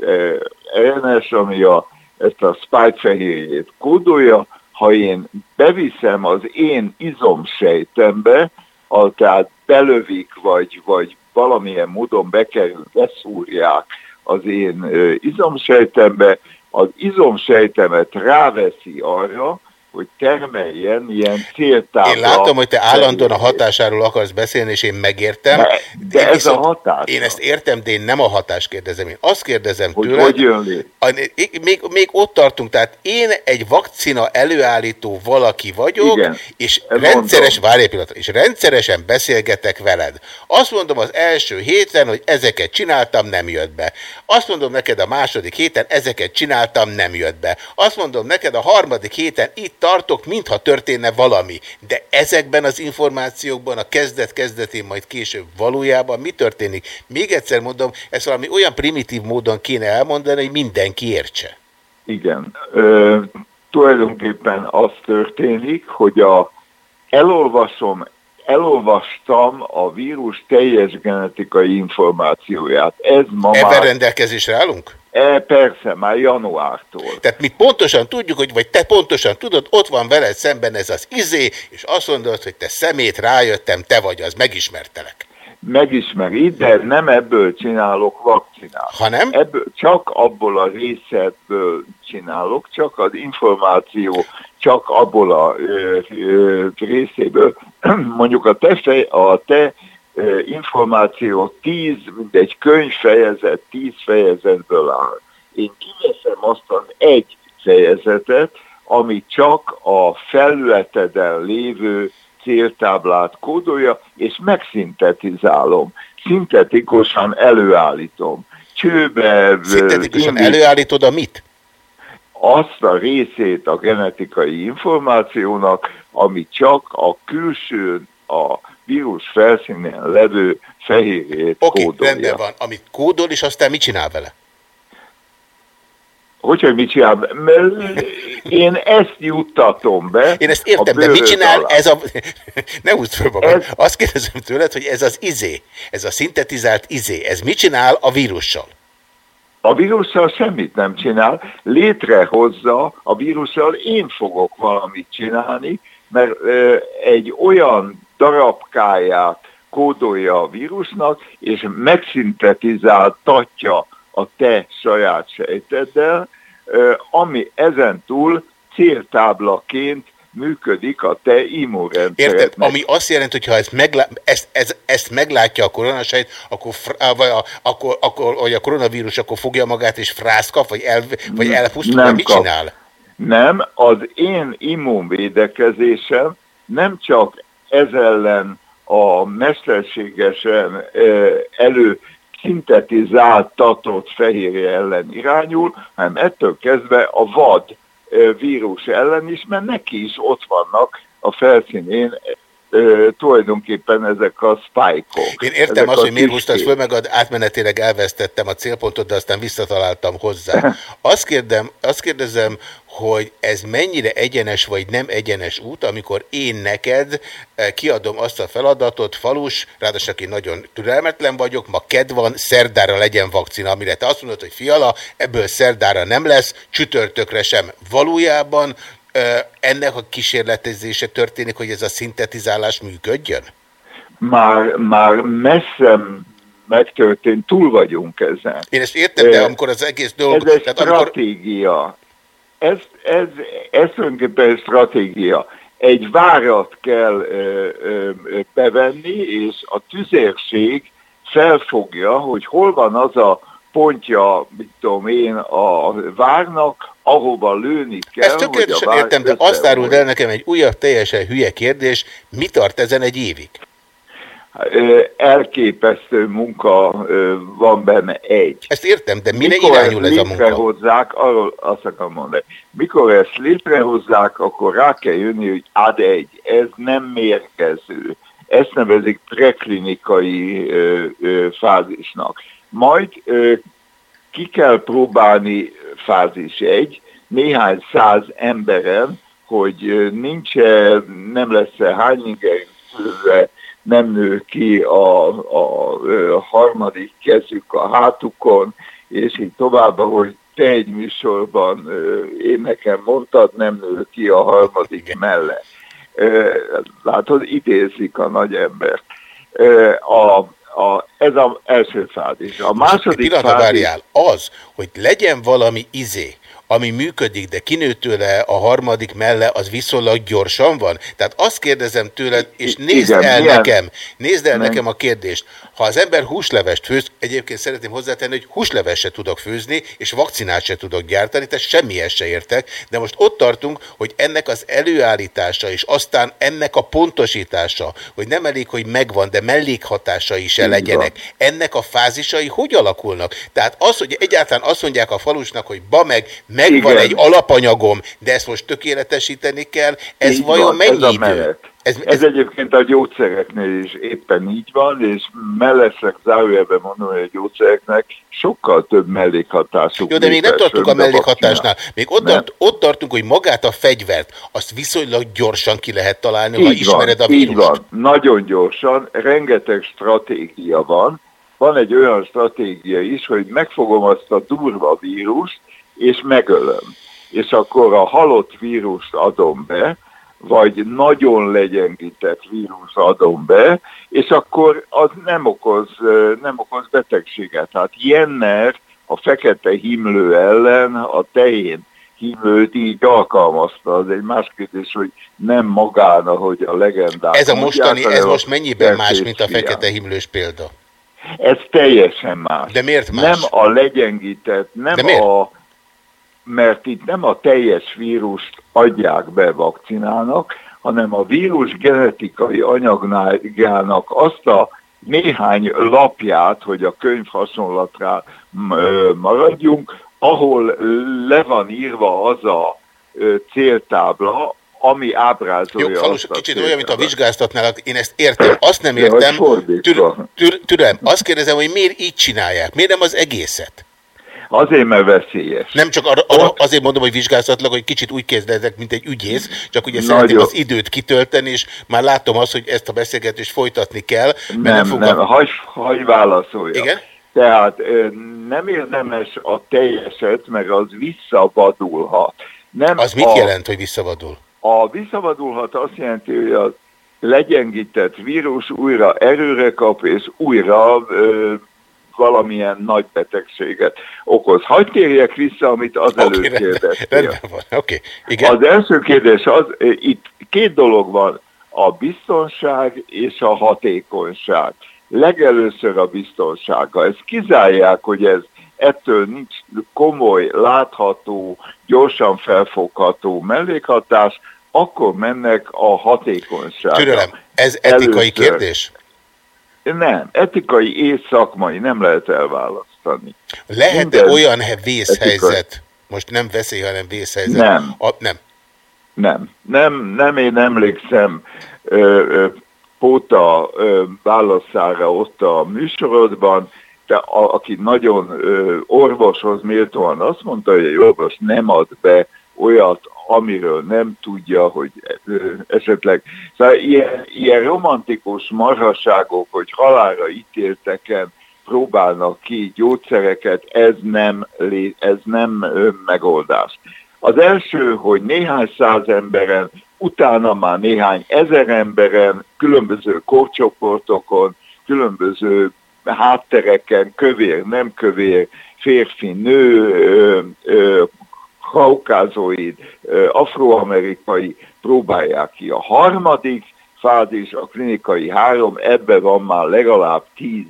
RNS, ami a, ezt a spike fehérjét kódolja, ha én beviszem az én izomsejtembe, a, tehát belövik, vagy, vagy valamilyen módon bekerül, beszúrják az én izomsejtembe, az izomsejtemet ráveszi arra, hogy termeljen ilyen céltábla. Én látom, hogy te állandóan a hatásáról akarsz beszélni, és én megértem. De, de Én ez viszont- a hatás. Én ezt értem, de én nem a hatást kérdezem. Én azt kérdezem Hogy tőled, hogy jön lé? A- még, még ott tartunk, tehát én egy vakcina előállító valaki vagyok, Igen, és rendszeres, várj pillanat, és rendszeresen beszélgetek veled. Azt mondom az első héten, hogy ezeket csináltam, nem jött be. Azt mondom neked a második héten, ezeket csináltam, nem jött be. Azt mondom neked a harmadik héten, itt tartok, mintha történne valami. De ezekben az információkban a kezdet-kezdetén, majd később valójában mi történik? Még egyszer mondom, ezt valami olyan primitív módon kéne elmondani, hogy mindenki értse. Igen. Ö, tulajdonképpen az történik, hogy a, elolvasom, elolvastam a vírus teljes genetikai információját. Ez ma Ebben már, rendelkezésre állunk? E, persze, már januártól. Tehát mi pontosan tudjuk, hogy vagy te pontosan tudod, ott van veled szemben ez az izé, és azt mondod, hogy te szemét rájöttem, te vagy az, megismertelek. Megismeri, de nem ebből csinálok vakcinát. Hanem? Ebből, csak abból a részetből csinálok, csak az információ, csak abból a ö, ö, részéből. Mondjuk a te, fej, a te információ 10, mint egy könyvfejezet, 10 fejezetből áll. Én kiveszem azt az egy fejezetet, ami csak a felületeden lévő céltáblát kódolja, és megszintetizálom. Szintetikusan előállítom. Csőbe... Szintetikusan indi- előállítod a mit? azt a részét a genetikai információnak, ami csak a külső, a vírus felszínén levő fehérjét Oké, kódolja. rendben van. Amit kódol, és aztán mit csinál vele? Hogy, hogy mit csinál? Mert Én ezt juttatom be. Én ezt értem, de mit csinál alá. ez a... ne húzd föl magad. Ez- Azt kérdezem tőled, hogy ez az izé, ez a szintetizált izé, ez mit csinál a vírussal? A vírussal semmit nem csinál, létrehozza, a vírussal én fogok valamit csinálni, mert ö, egy olyan darabkáját kódolja a vírusnak, és megszintetizáltatja a te saját sejteddel, ami ezen túl céltáblaként működik a te Érted? immunrendszerednek. Ami azt jelenti, hogy ha ezt, meglá... ezt, ez, ezt meglátja a koronasejt, akkor, vagy a, akkor, akkor, vagy a koronavírus akkor fogja magát és frász kap, vagy, el, vagy elpusztul, Nem vagy mit kap. csinál? Nem, az én immunvédekezésem nem csak ez ellen a mesterségesen elő szintetizáltatott fehérje ellen irányul, hanem ettől kezdve a vad vírus ellen is, mert neki is ott vannak a felszínén ö, tulajdonképpen ezek a spike-ok. Én értem ezek azt, hogy miért húztad föl, meg átmenetileg elvesztettem a célpontot, de aztán visszataláltam hozzá. Azt, kérdem, azt kérdezem, hogy ez mennyire egyenes vagy nem egyenes út, amikor én neked eh, kiadom azt a feladatot, falus, ráadásul aki nagyon türelmetlen vagyok, ma ked van, szerdára legyen vakcina, amire te azt mondod, hogy fiala, ebből szerdára nem lesz, csütörtökre sem. Valójában ennek a kísérletezése történik, hogy ez a szintetizálás működjön? Már, már messze megtörtént, túl vagyunk ezen. Én ezt értem, de amikor az egész dolog... Ez egy tehát amikor, stratégia. Ez, ez, ez tulajdonképpen egy stratégia. Egy várat kell ö, ö, bevenni, és a tüzérség felfogja, hogy hol van az a pontja, mit tudom én, a várnak, ahova lőni kell, ezt tökéletesen értem, de azt áruld el nekem egy újabb teljesen hülye kérdés, mi tart ezen egy évig? Elképesztő munka van benne egy. Ezt értem, de mire Mikor irányul ez a munka? létrehozzák, arról azt akarom mondani, mikor ezt létrehozzák, akkor rá kell jönni, hogy ad egy, ez nem mérgező. Ezt nevezik preklinikai ö, ö, fázisnak. Majd ki kell próbálni fázis egy, néhány száz emberen, hogy nincs nem lesz-e hányingerűzőre, nem nő ki a, a, ö, harmadik kezük a hátukon, és így tovább, ahogy te egy műsorban én nekem mondtad, nem nő ki a harmadik melle. Ö, Látod, idézik a nagy embert. A, a, ez az első fázis. A második Pillanat, fázis... várjál, az, hogy legyen valami izé, ami működik, de tőle a harmadik melle, az viszonylag gyorsan van? Tehát azt kérdezem tőled, és nézd Igen, el milyen- nekem, nézd el Meg- nekem a kérdést. Ha az ember húslevest főz, egyébként szeretném hozzátenni, hogy húsleves se tudok főzni, és vakcinát se tudok gyártani, tehát semmihez se értek, de most ott tartunk, hogy ennek az előállítása, és aztán ennek a pontosítása, hogy nem elég, hogy megvan, de mellékhatásai se legyenek. Ennek a fázisai hogy alakulnak? Tehát az, hogy egyáltalán azt mondják a falusnak, hogy ba meg, megvan Igen. egy alapanyagom, de ezt most tökéletesíteni kell, ez Így vajon mennyi idő? menet. Ez, Ez, ez egyébként a gyógyszereknél is éppen így van, és mellesleg zárójelben mondom, hogy a gyógyszereknek sokkal több mellékhatásuk. Jó, de még nem tartunk a mellékhatásnál. Még ott, tart, ott tartunk, hogy magát a fegyvert, azt viszonylag gyorsan ki lehet találni, ha Így ismered van, a így vírust. van, nagyon gyorsan, rengeteg stratégia van. Van egy olyan stratégia is, hogy megfogom azt a durva vírust, és megölöm. És akkor a halott vírust adom be, vagy nagyon legyengített vírus adom be, és akkor az nem okoz, nem okoz betegséget. Hát Jenner a fekete himlő ellen a tehén himlőt így alkalmazta. Az egy más kérdés, hogy nem magán, ahogy a legendák Ez a mostani, ez most mennyiben más, mint a fekete himlős példa? Ez teljesen más. De miért más? Nem a legyengített, nem a mert itt nem a teljes vírust adják be vakcinának, hanem a vírus genetikai anyagnájának azt a néhány lapját, hogy a könyv hasonlatra maradjunk, ahol le van írva az a céltábla, ami ábrázolja Jó, falus, kicsit olyan, mint a vizsgáztatnál, én ezt értem, azt nem értem, tür, tür, türelem, azt kérdezem, hogy miért így csinálják, miért nem az egészet? Azért, mert veszélyes. Nem csak arra, arra azért mondom, hogy vizsgáztatlag, hogy kicsit úgy kezdetek, mint egy ügyész, csak ugye Nagyon. szeretném az időt kitölteni, és már látom azt, hogy ezt a beszélgetést folytatni kell. Mert Nem, fogom- nem, hagy, hagy válaszolja. Igen? Tehát nem érdemes a teljeset, meg az visszavadulhat. Nem Az mit a, jelent, hogy visszavadul? A visszavadulhat azt jelenti, hogy a legyengített vírus újra erőre kap, és újra ö, valamilyen nagy betegséget okoz. Hagy térjek vissza, amit azelőtt Oké, rendben, kérdeztél. oké. Igen. Az első kérdés az, eh, itt két dolog van, a biztonság és a hatékonyság. Legelőször a biztonsága. Ezt kizárják, hogy ez ettől nincs komoly, látható, gyorsan felfogható mellékhatás, akkor mennek a hatékonyságra. Türelem, ez etikai Először. kérdés? Nem, etikai és szakmai nem lehet elválasztani. Lehet-e olyan he- vészhelyzet, etikai. most nem veszély, hanem vészhelyzet? Nem. A, nem. Nem, nem, nem én emlékszem ö, ö, Póta ö, válaszára ott a műsorodban, de a, aki nagyon ö, orvoshoz méltóan azt mondta, hogy egy orvos nem ad be olyat, amiről nem tudja, hogy esetleg... Szóval ilyen, ilyen romantikus marhaságok, hogy halára ítélteken próbálnak ki gyógyszereket, ez nem, ez nem megoldás. Az első, hogy néhány száz emberen, utána már néhány ezer emberen, különböző korcsoportokon, különböző háttereken, kövér, nem kövér, férfi, nő, kaukázoid, afroamerikai próbálják ki. A harmadik fázis, a klinikai három, ebben van már legalább tíz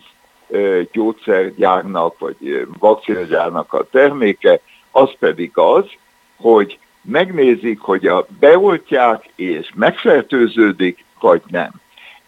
gyógyszergyárnak, vagy vakcinagyárnak a terméke, az pedig az, hogy megnézik, hogy a beoltják és megfertőződik, vagy nem.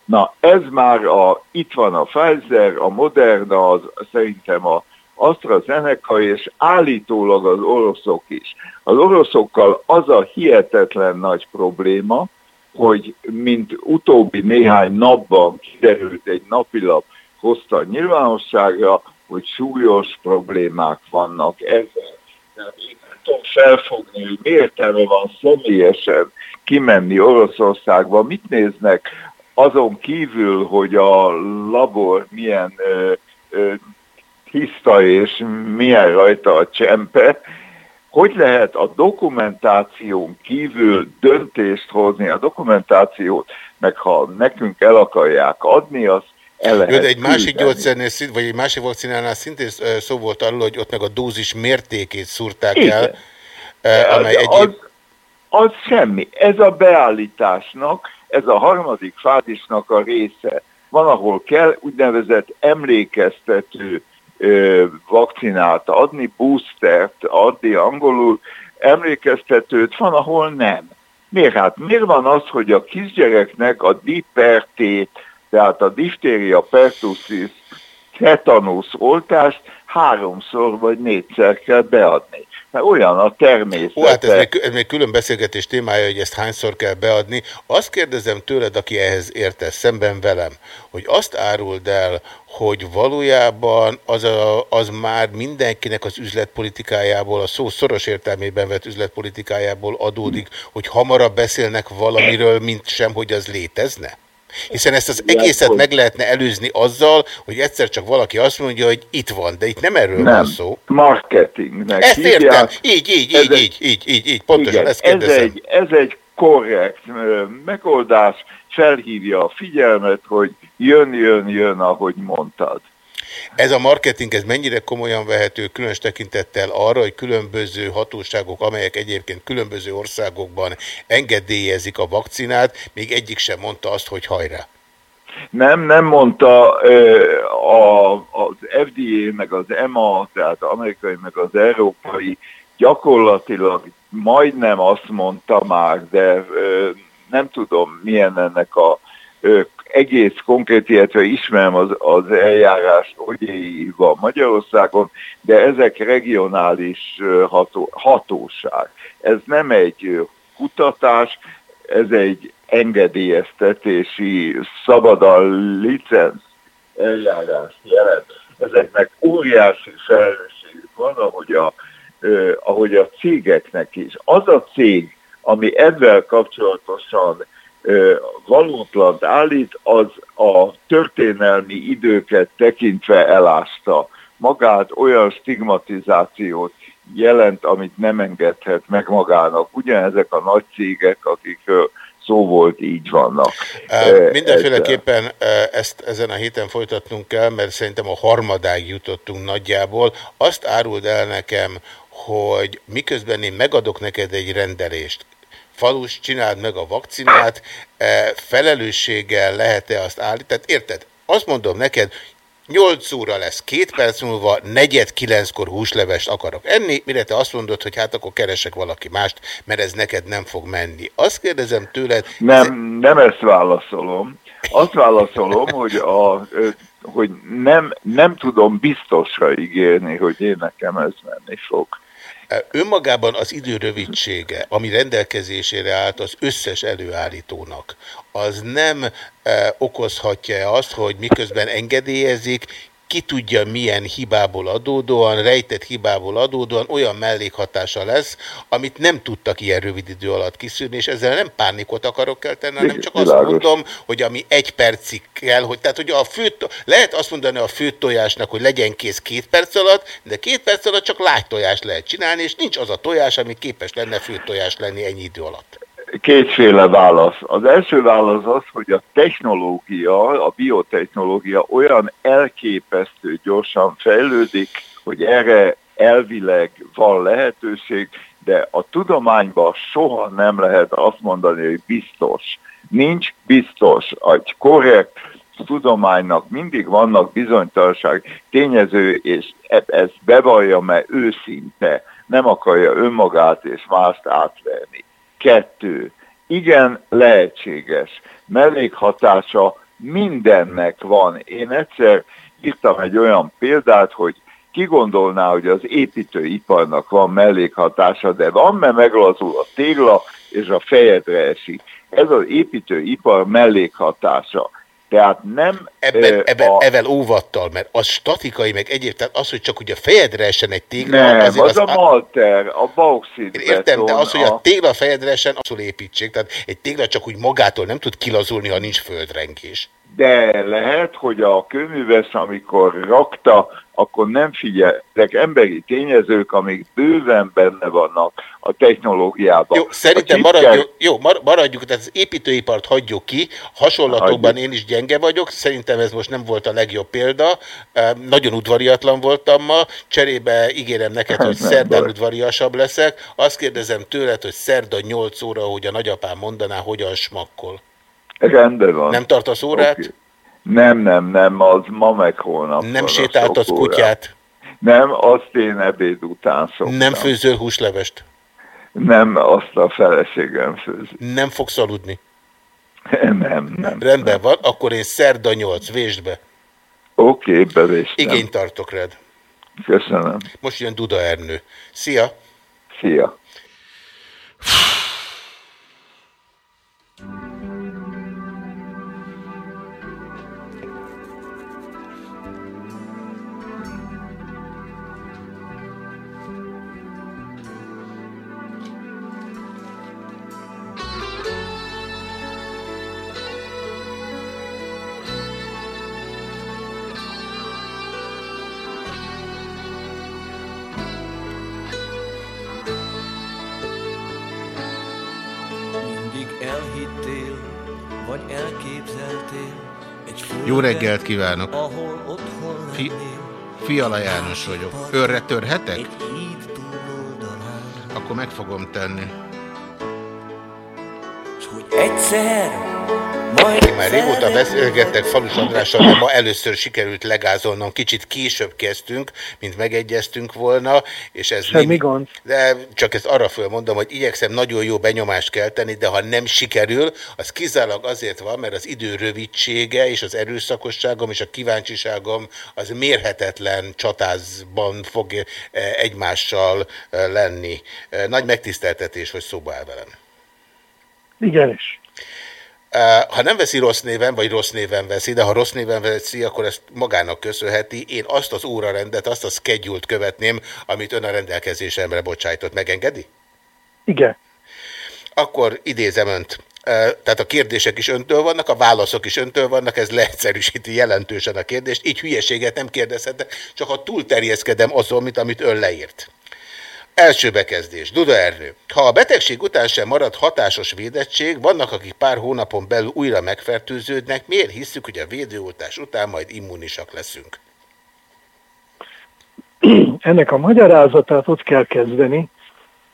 Na, ez már a, itt van a Pfizer, a Moderna, az, szerintem a AstraZeneca, és állítólag az oroszok is. Az oroszokkal az a hihetetlen nagy probléma, hogy mint utóbbi néhány napban kiderült egy napilap hozta nyilvánosságra, hogy súlyos problémák vannak ezzel. Én nem tudom felfogni, hogy mi értelme van személyesen kimenni Oroszországba, mit néznek azon kívül, hogy a labor milyen ö, ö, tiszta és milyen rajta a csempe, hogy lehet a dokumentáción kívül döntést hozni, a dokumentációt, meg ha nekünk el akarják adni, azt el lehet Jó, de egy másik gyógyszernél, vagy egy másik vakcinánál szintén szó volt arról, hogy ott meg a dózis mértékét szúrták Igen. el. eh, amely az, egyéb... az semmi. Ez a beállításnak, ez a harmadik fázisnak a része. Van, ahol kell úgynevezett emlékeztető vakcinát adni, boostert adni angolul, emlékeztetőt, van, ahol nem. Miért? Hát miért van az, hogy a kisgyereknek a dipertét, tehát a diftéria pertussis tetanusz oltást háromszor vagy négyszer kell beadni. Mert olyan a természet. Ó, hát ez még, ez még külön beszélgetés témája, hogy ezt hányszor kell beadni. Azt kérdezem tőled, aki ehhez érte szemben velem, hogy azt áruld el, hogy valójában az, a, az már mindenkinek az üzletpolitikájából, a szó szoros értelmében vett üzletpolitikájából adódik, hogy hamarabb beszélnek valamiről, mint sem, hogy az létezne? Hiszen ezt az egészet meg lehetne előzni azzal, hogy egyszer csak valaki azt mondja, hogy itt van, de itt nem erről nem, van szó. marketingnek Ezt hívják. értem. Így, így, Ez így, egy- így, így, így, így, pontosan Igen, ezt ez kérdezem. egy, ez egy korrekt megoldás, felhívja a figyelmet, hogy jön, jön, jön, ahogy mondtad. Ez a marketing, ez mennyire komolyan vehető, különös tekintettel arra, hogy különböző hatóságok, amelyek egyébként különböző országokban engedélyezik a vakcinát, még egyik sem mondta azt, hogy hajrá. Nem, nem mondta a, az FDA, meg az EMA, tehát amerikai, meg az európai, gyakorlatilag majdnem azt mondta már, de nem tudom milyen ennek a egész konkrét, illetve ismerem az, az eljárást, van Magyarországon, de ezek regionális ható, hatóság. Ez nem egy kutatás, ez egy engedélyeztetési szabadal licenc eljárás jelent. Ezeknek óriási felelősségük van, ahogy a, ö, ahogy a cégeknek is. Az a cég, ami ezzel kapcsolatosan valótlant állít, az a történelmi időket tekintve elásta magát, olyan stigmatizációt jelent, amit nem engedhet meg magának. Ugyanezek a nagy cégek, akikről szó volt, így vannak. Mindenféleképpen ezt ezen a héten folytatnunk kell, mert szerintem a harmadáig jutottunk nagyjából. Azt áruld el nekem, hogy miközben én megadok neked egy rendelést, falus, csináld meg a vakcinát, eh, felelősséggel lehet-e azt állítani? Tehát érted? Azt mondom neked, 8 óra lesz, két perc múlva, negyed kilenckor húslevest akarok enni, mire te azt mondod, hogy hát akkor keresek valaki mást, mert ez neked nem fog menni. Azt kérdezem tőled... Nem, nem ezt válaszolom. Azt válaszolom, hogy, a, hogy nem, nem tudom biztosra ígérni, hogy én nekem ez menni fog. Önmagában az idő rövidsége, ami rendelkezésére állt az összes előállítónak, az nem okozhatja azt, hogy miközben engedélyezik, ki tudja milyen hibából adódóan, rejtett hibából adódóan olyan mellékhatása lesz, amit nem tudtak ilyen rövid idő alatt kiszűrni, és ezzel nem pánikot akarok kelteni, hanem csak azt mondom, hogy ami egy percig kell, hogy tehát hogy a fő, lehet azt mondani a fő tojásnak, hogy legyen kész két perc alatt, de két perc alatt csak lágy tojást lehet csinálni, és nincs az a tojás, ami képes lenne fő tojás lenni ennyi idő alatt. Kétféle válasz. Az első válasz az, hogy a technológia, a biotechnológia olyan elképesztő gyorsan fejlődik, hogy erre elvileg van lehetőség, de a tudományban soha nem lehet azt mondani, hogy biztos. Nincs biztos. Egy korrekt tudománynak mindig vannak bizonytalanság tényező, és e- ezt bevallja, mert őszinte nem akarja önmagát és mást átverni. Kettő. Igen, lehetséges. Mellékhatása mindennek van. Én egyszer írtam egy olyan példát, hogy ki gondolná, hogy az építőiparnak van mellékhatása, de van, mert meglazul a tégla, és a fejedre esik. Ez az építőipar mellékhatása. Tehát nem... Ebben, ebben, a- evel óvattal, mert az statikai, meg egyéb, tehát az, hogy csak ugye a fejedre esen egy tégla, nem, azért az, a malter, a bauxit Én értem, de az, hogy a tégla fejedre esen, azul építsék. Tehát egy tégla csak úgy magától nem tud kilazulni, ha nincs földrengés. De lehet, hogy a könyvesz, amikor rakta, akkor nem figyeltek emberi tényezők, amik bőven benne vannak a technológiában. Jó, szerintem a chipker- maradjuk, jó, mar- maradjuk, tehát az építőipart hagyjuk ki, hasonlatokban én is gyenge vagyok, szerintem ez most nem volt a legjobb példa, nagyon udvariatlan voltam ma, cserébe ígérem neked, hogy Nem szerdán baj. udvariasabb leszek, azt kérdezem tőled, hogy szerda 8 óra, hogy a nagyapám mondaná, hogyan smakkol. Rendben van. Nem tartasz órát? Oké. Nem, nem, nem, az ma meg holnap. Nem sétáltasz kutyát? Nem, azt én ebéd után szoktam. Nem főzöl húslevest? Nem, azt a feleségem főz. Nem fogsz aludni? Nem, nem. Rendben van, akkor én szerda 8, vésd be. Oké, bevéstem. Igényt tartok rád. Köszönöm. Most jön Duda Ernő. Szia! Szia! Vagy elképzeltél egy Jó reggelt kívánok! ahol otthon Fi Fiala János vagyok. Örre törhetek? Akkor meg fogom tenni. egyszer Én már régóta beszélgettek Falus Andrással, de ma először sikerült legázolnom. Kicsit később kezdtünk, mint megegyeztünk volna, és ez Semmi nem- gond. De csak ezt arra fölmondom, hogy igyekszem nagyon jó benyomást kelteni, de ha nem sikerül, az kizárólag azért van, mert az idő rövidsége és az erőszakosságom és a kíváncsiságom az mérhetetlen csatázban fog eh, egymással eh, lenni. Eh, Nagy megtiszteltetés, hogy szóba áll velem. Igenis. Ha nem veszi rossz néven, vagy rossz néven veszi, de ha rossz néven veszi, akkor ezt magának köszönheti. Én azt az órarendet, azt a schedule követném, amit ön a rendelkezésemre bocsájtott. Megengedi? Igen. Akkor idézem önt. Tehát a kérdések is öntől vannak, a válaszok is öntől vannak, ez leegyszerűsíti jelentősen a kérdést. Így hülyeséget nem kérdezhetek, csak ha túlterjeszkedem azon, mint amit ön leírt. Első bekezdés. Duda Ernő. Ha a betegség után sem marad hatásos védettség, vannak, akik pár hónapon belül újra megfertőződnek, miért hisszük, hogy a védőoltás után majd immunisak leszünk? Ennek a magyarázatát ott kell kezdeni,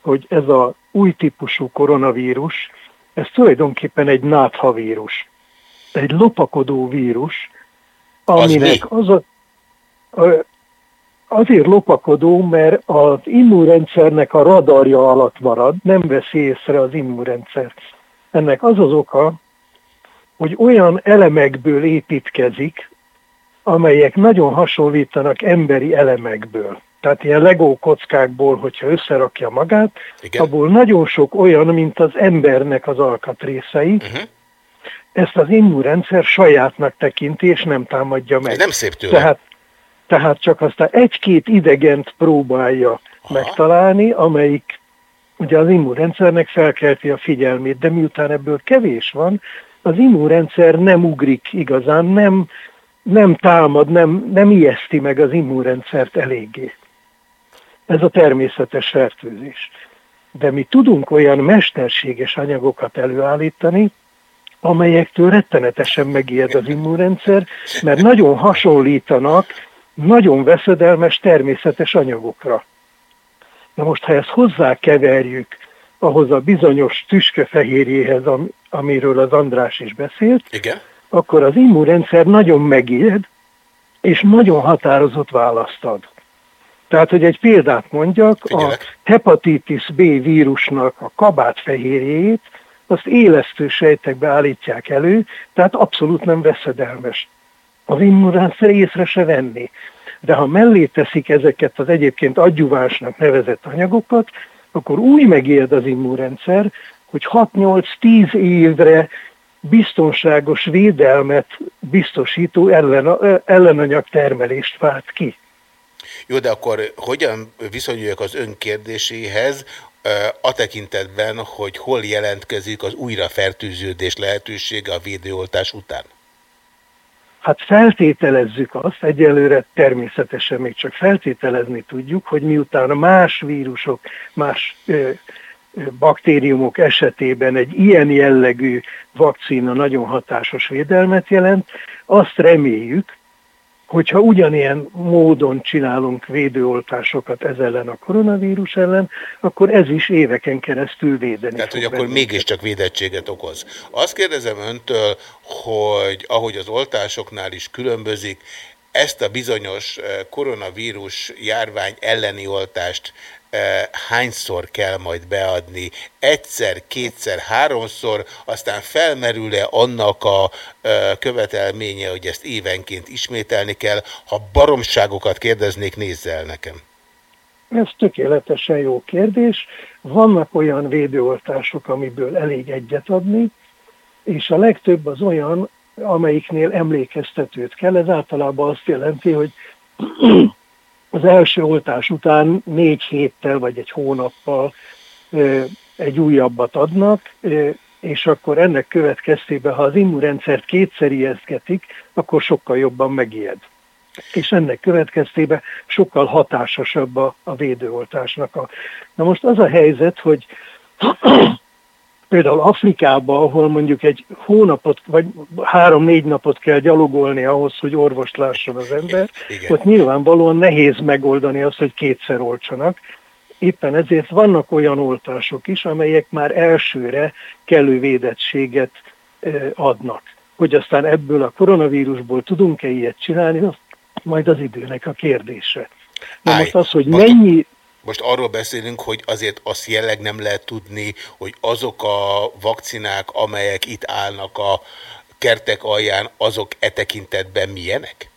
hogy ez a új típusú koronavírus, ez tulajdonképpen egy náthavírus. Egy lopakodó vírus, aminek az, a, a, azért lopakodó, mert az immunrendszernek a radarja alatt marad, nem veszi észre az immunrendszer. Ennek az az oka, hogy olyan elemekből építkezik, amelyek nagyon hasonlítanak emberi elemekből. Tehát ilyen legó kockákból, hogyha összerakja magát, Igen. abból nagyon sok olyan, mint az embernek az alkatrészei. Uh-huh. Ezt az immunrendszer sajátnak tekinti, és nem támadja meg. Ez nem szép tőle. Tehát, tehát csak aztán egy-két idegent próbálja Aha. megtalálni, amelyik ugye az immunrendszernek felkelti a figyelmét, de miután ebből kevés van, az immunrendszer nem ugrik igazán, nem, nem támad, nem, nem ijeszti meg az immunrendszert eléggé. Ez a természetes fertőzés. De mi tudunk olyan mesterséges anyagokat előállítani, amelyektől rettenetesen megijed az immunrendszer, mert nagyon hasonlítanak nagyon veszedelmes természetes anyagokra. Na most, ha ezt hozzákeverjük ahhoz a bizonyos tüskefehérjéhez, am- amiről az András is beszélt, Igen. akkor az immunrendszer nagyon megijed, és nagyon határozott választ ad. Tehát, hogy egy példát mondjak, a hepatitis B vírusnak a kabátfehérjét, azt élesztő sejtekbe állítják elő, tehát abszolút nem veszedelmes. Az immunrendszer észre se venni. De ha mellé teszik ezeket az egyébként adjuvánsnak nevezett anyagokat, akkor úgy megijed az immunrendszer, hogy 6-8-10 évre biztonságos védelmet biztosító ellen, ellenanyag termelést vált ki. Jó, de akkor hogyan viszonyuljak az ön kérdéséhez ö, a tekintetben, hogy hol jelentkezik az újrafertőződés lehetősége a védőoltás után? Hát feltételezzük azt, egyelőre természetesen még csak feltételezni tudjuk, hogy miután más vírusok, más ö, baktériumok esetében egy ilyen jellegű vakcina nagyon hatásos védelmet jelent, azt reméljük, hogyha ugyanilyen módon csinálunk védőoltásokat ez ellen a koronavírus ellen, akkor ez is éveken keresztül védeni Tehát, hogy akkor bennünket. mégiscsak védettséget okoz. Azt kérdezem öntől, hogy ahogy az oltásoknál is különbözik, ezt a bizonyos eh, koronavírus járvány elleni oltást hányszor kell majd beadni? Egyszer, kétszer, háromszor, aztán felmerül-e annak a követelménye, hogy ezt évenként ismételni kell? Ha baromságokat kérdeznék, nézze el nekem. Ez tökéletesen jó kérdés. Vannak olyan védőoltások, amiből elég egyet adni, és a legtöbb az olyan, amelyiknél emlékeztetőt kell. Ez általában azt jelenti, hogy az első oltás után négy héttel vagy egy hónappal egy újabbat adnak, és akkor ennek következtében, ha az immunrendszert kétszer ijesztgetik, akkor sokkal jobban megijed. És ennek következtében sokkal hatásosabb a, a védőoltásnak. A... Na most az a helyzet, hogy például Afrikában, ahol mondjuk egy hónapot, vagy három-négy napot kell gyalogolni ahhoz, hogy orvost lásson az ember, Igen. ott nyilvánvalóan nehéz megoldani azt, hogy kétszer oltsanak. Éppen ezért vannak olyan oltások is, amelyek már elsőre kellő védettséget adnak. Hogy aztán ebből a koronavírusból tudunk-e ilyet csinálni, az majd az időnek a kérdése. Na most az, hogy mennyi Most arról beszélünk, hogy azért azt jelleg nem lehet tudni, hogy azok a vakcinák, amelyek itt állnak a kertek alján, azok e tekintetben milyenek?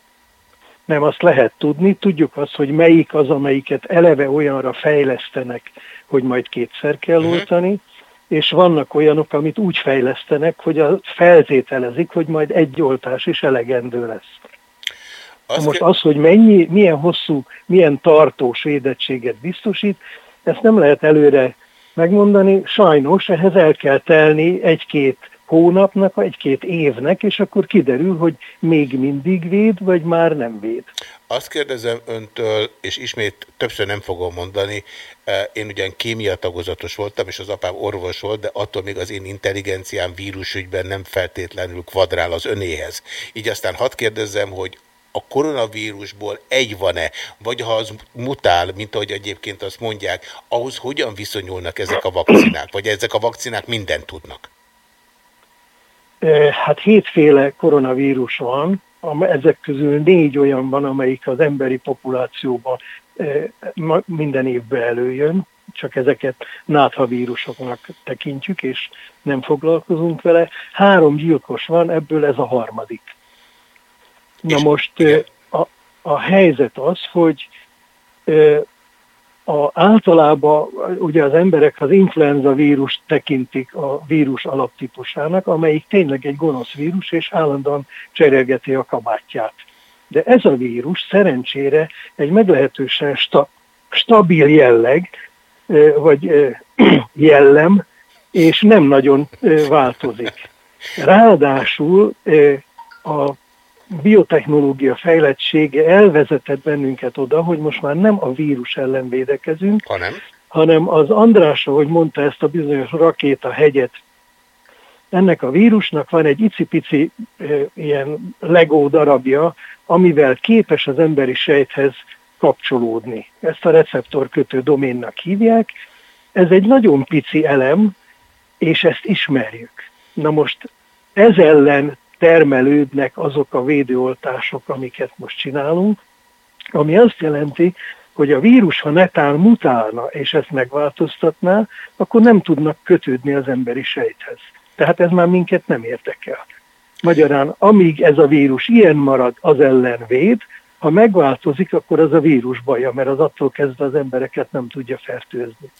Nem, azt lehet tudni. Tudjuk azt, hogy melyik az, amelyiket eleve olyanra fejlesztenek, hogy majd kétszer kell Mhm. oltani, és vannak olyanok, amit úgy fejlesztenek, hogy a feltételezik, hogy majd egy oltás is elegendő lesz. Azt Most az, hogy mennyi, milyen hosszú, milyen tartós védettséget biztosít, ezt nem lehet előre megmondani. Sajnos ehhez el kell telni egy-két hónapnak, vagy egy-két évnek, és akkor kiderül, hogy még mindig véd, vagy már nem véd. Azt kérdezem öntől, és ismét többször nem fogom mondani, eh, én ugyan kémia tagozatos voltam, és az apám orvos volt, de attól még az én intelligenciám vírusügyben nem feltétlenül kvadrál az önéhez. Így aztán hadd kérdezzem, hogy a koronavírusból egy van-e, vagy ha az mutál, mint ahogy egyébként azt mondják, ahhoz hogyan viszonyulnak ezek a vakcinák, vagy ezek a vakcinák mindent tudnak? Eh, Hát hétféle koronavírus van, ezek közül négy olyan van, amelyik az emberi populációban eh, minden évben előjön, csak ezeket náthavírusoknak tekintjük, és nem foglalkozunk vele. Három gyilkos van, ebből ez a harmadik. Na most a, a helyzet az, hogy a, általában ugye az emberek az influenza vírus tekintik a vírus alaptípusának, amelyik tényleg egy gonosz vírus, és állandóan cserélgeti a kabátját. De ez a vírus szerencsére egy meglehetősen sta, stabil jelleg, vagy jellem, és nem nagyon változik. Ráadásul a biotechnológia fejlettsége elvezetett bennünket oda, hogy most már nem a vírus ellen védekezünk, hanem, hanem az András, ahogy mondta ezt a bizonyos rakéta hegyet, ennek a vírusnak van egy icipici e, ilyen legó darabja, amivel képes az emberi sejthez kapcsolódni. Ezt a receptorkötő doménnak hívják. Ez egy nagyon pici elem, és ezt ismerjük. Na most ez ellen termelődnek azok a védőoltások, amiket most csinálunk, ami azt jelenti, hogy a vírus, ha netán mutálna, és ezt megváltoztatná, akkor nem tudnak kötődni az emberi sejthez. Tehát ez már minket nem érdekel. Magyarán, amíg ez a vírus ilyen marad, az ellen véd, ha megváltozik, akkor az a vírus baja, mert az attól kezdve az embereket nem tudja fertőzni.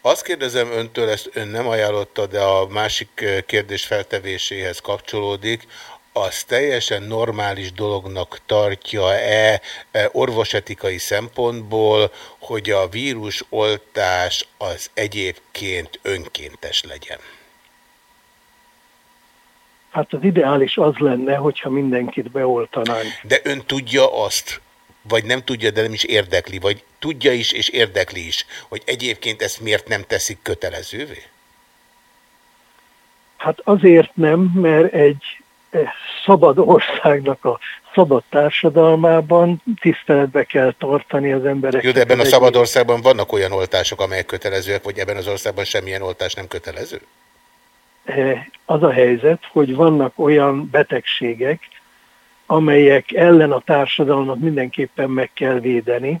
Azt kérdezem öntől, ezt ön nem ajánlotta, de a másik eh, kérdés feltevéséhez kapcsolódik, az teljesen normális dolognak tartja-e eh, orvosetikai szempontból, hogy a vírusoltás az egyébként önkéntes legyen? Hát az ideális az lenne, hogyha mindenkit beoltanánk. De ön tudja azt, vagy nem tudja, de nem is érdekli, vagy tudja is és érdekli is, hogy egyébként ezt miért nem teszik kötelezővé? Hát azért nem, mert egy eh, szabad országnak a szabad társadalmában tiszteletbe kell tartani az emberek. Jó, de ebben a szabad országban vannak olyan oltások, amelyek kötelezőek, vagy ebben az országban semmilyen oltás nem kötelező? Eh, Az a helyzet, hogy vannak olyan betegségek, amelyek ellen a társadalmat mindenképpen meg kell védeni,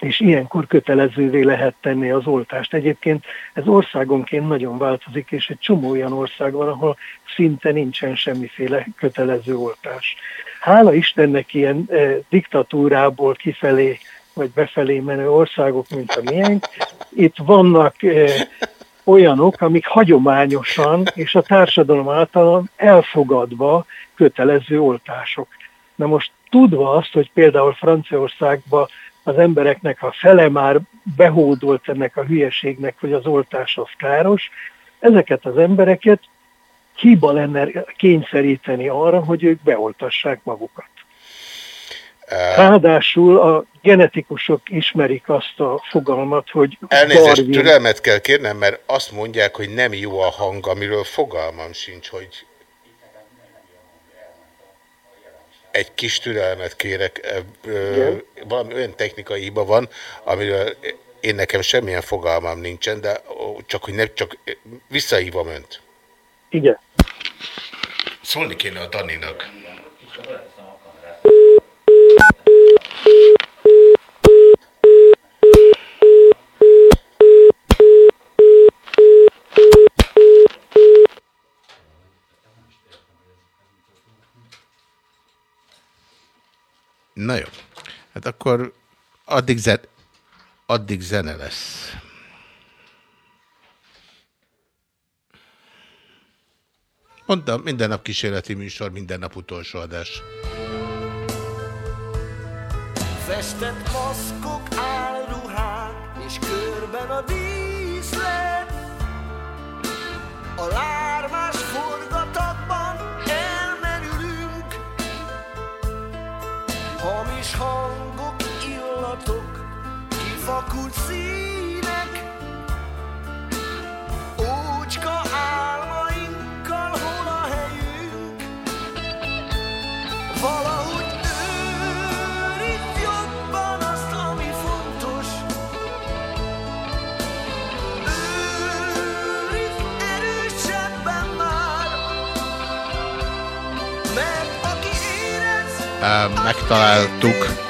és ilyenkor kötelezővé lehet tenni az oltást. Egyébként ez országonként nagyon változik, és egy csomó olyan ország van, ahol szinte nincsen semmiféle kötelező oltás. Hála Istennek ilyen eh, diktatúrából kifelé vagy befelé menő országok, mint a miénk, itt vannak eh, olyanok, amik hagyományosan és a társadalom által elfogadva kötelező oltások. Na most tudva azt, hogy például Franciaországban az embereknek a fele már behódolt ennek a hülyeségnek, hogy az oltás az káros, ezeket az embereket hiba lenne kényszeríteni arra, hogy ők beoltassák magukat. Ráadásul a genetikusok ismerik azt a fogalmat, hogy Elnézést, Darwin- türelmet kell kérnem, mert azt mondják, hogy nem jó a hang, amiről fogalmam sincs, hogy egy kis türelmet kérek. Igen. Valami olyan technikai hiba van, amiről én nekem semmilyen fogalmam nincsen, de csak hogy nem, csak visszahívom önt. Igen. Szólni kéne a Daninak. Na jó. Hát akkor addig, zen addig zene lesz. Mondtam, minden nap kísérleti műsor, minden nap utolsó adás. Festett maszkok, álruhák, és körben a díszlet. A lármás kifakult színek. Ócska álmainkkal hol a helyünk? Valahogy őrizd jobban azt, ami fontos. Őrizd erősebben már, mert aki érez, Megtaláltuk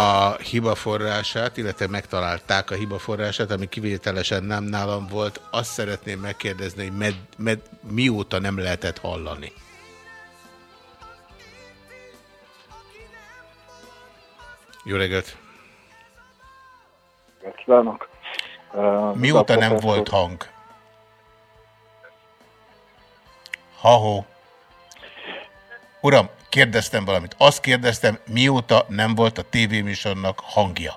a hiba forrását, illetve megtalálták a hiba forrását, ami kivételesen nem nálam volt. Azt szeretném megkérdezni, hogy med, med, mióta nem lehetett hallani. Jó reggelt! Kívánok! Uh, Mióta nem volt hang? Ha-ho. Uram, kérdeztem valamit. Azt kérdeztem, mióta nem volt a tévéműsornak hangja?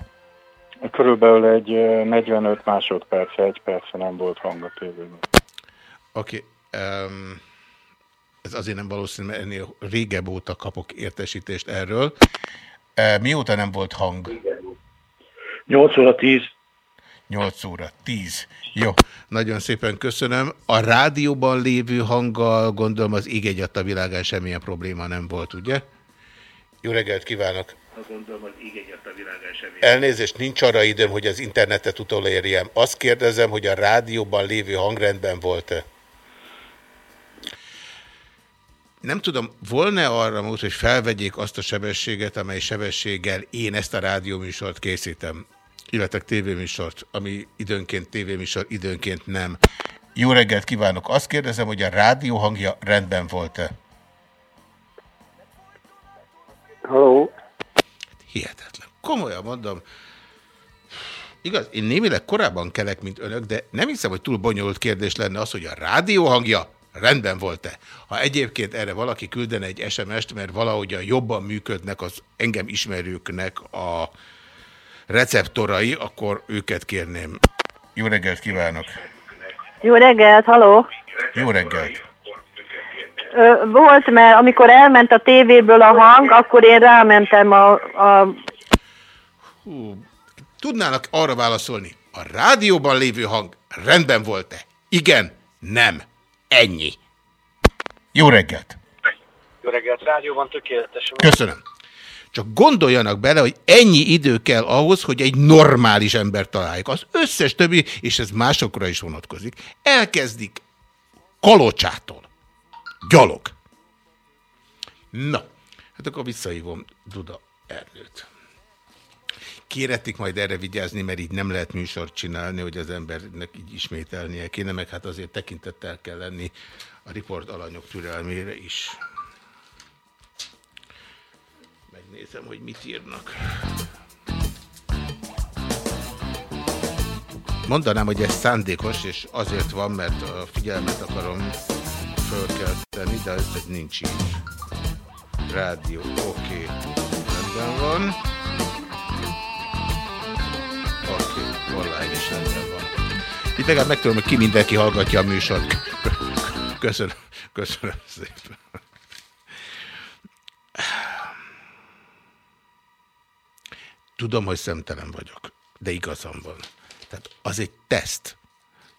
Körülbelül egy ö, 45 másodperc, egy perce nem volt hang a tévében. Oké. Okay. Um, ez azért nem valószínű, mert ennél régebb óta kapok értesítést erről. Uh, mióta nem volt hang? 8 óra 10. 8 óra 10. Jó, nagyon szépen köszönöm. A rádióban lévő hanggal gondolom az ég egyat a világán semmilyen probléma nem volt, ugye? Jó reggelt kívánok! Gondolom az ég egyat a világán semmilyen Elnézést, nincs arra időm, hogy az internetet utolérjem. Azt kérdezem, hogy a rádióban lévő hangrendben volt-e? Nem tudom, volna arra mód, hogy felvegyék azt a sebességet, amely sebességgel én ezt a rádióműsort készítem, illetve tévéműsort, ami időnként tévéműsor, időnként nem. Jó reggelt kívánok! Azt kérdezem, hogy a rádió hangja rendben volt-e? Halló? Hihetetlen. Komolyan mondom. Igaz, én némileg korábban kelek, mint önök, de nem hiszem, hogy túl bonyolult kérdés lenne az, hogy a rádió hangja rendben volt-e. Ha egyébként erre valaki küldene egy SMS-t, mert valahogyan jobban működnek az engem ismerőknek a receptorai, akkor őket kérném. Jó reggelt kívánok! Jó reggelt, haló! Jó reggelt! Ö, Volt, mert amikor elment a tévéből a hang, akkor én rámentem a, a Hú, tudnának arra válaszolni, a rádióban lévő hang rendben volt-e? Igen, nem. Ennyi. Jó reggelt! Jó reggelt, rádióban tökéletesen. Köszönöm. Csak gondoljanak bele, hogy ennyi idő kell ahhoz, hogy egy normális ember találjuk. Az összes többi, és ez másokra is vonatkozik, elkezdik kalocsától. Gyalog. Na, hát akkor visszahívom Duda Ernőt. Kéretik majd erre vigyázni, mert így nem lehet műsort csinálni, hogy az embernek így ismételnie kéne, meg hát azért tekintettel kell lenni a riport alanyok türelmére is. Megnézem, hogy mit írnak. Mondanám, hogy ez szándékos, és azért van, mert a figyelmet akarom fölkelteni, de ez nincs így. Rádió, oké, okay. rendben van. Oké, okay. online is rendben van. Itt legalább megtudom, hogy ki mindenki hallgatja a műsort. Köszönöm, köszönöm szépen. Tudom, hogy szemtelen vagyok, de igazam van. Tehát az egy teszt.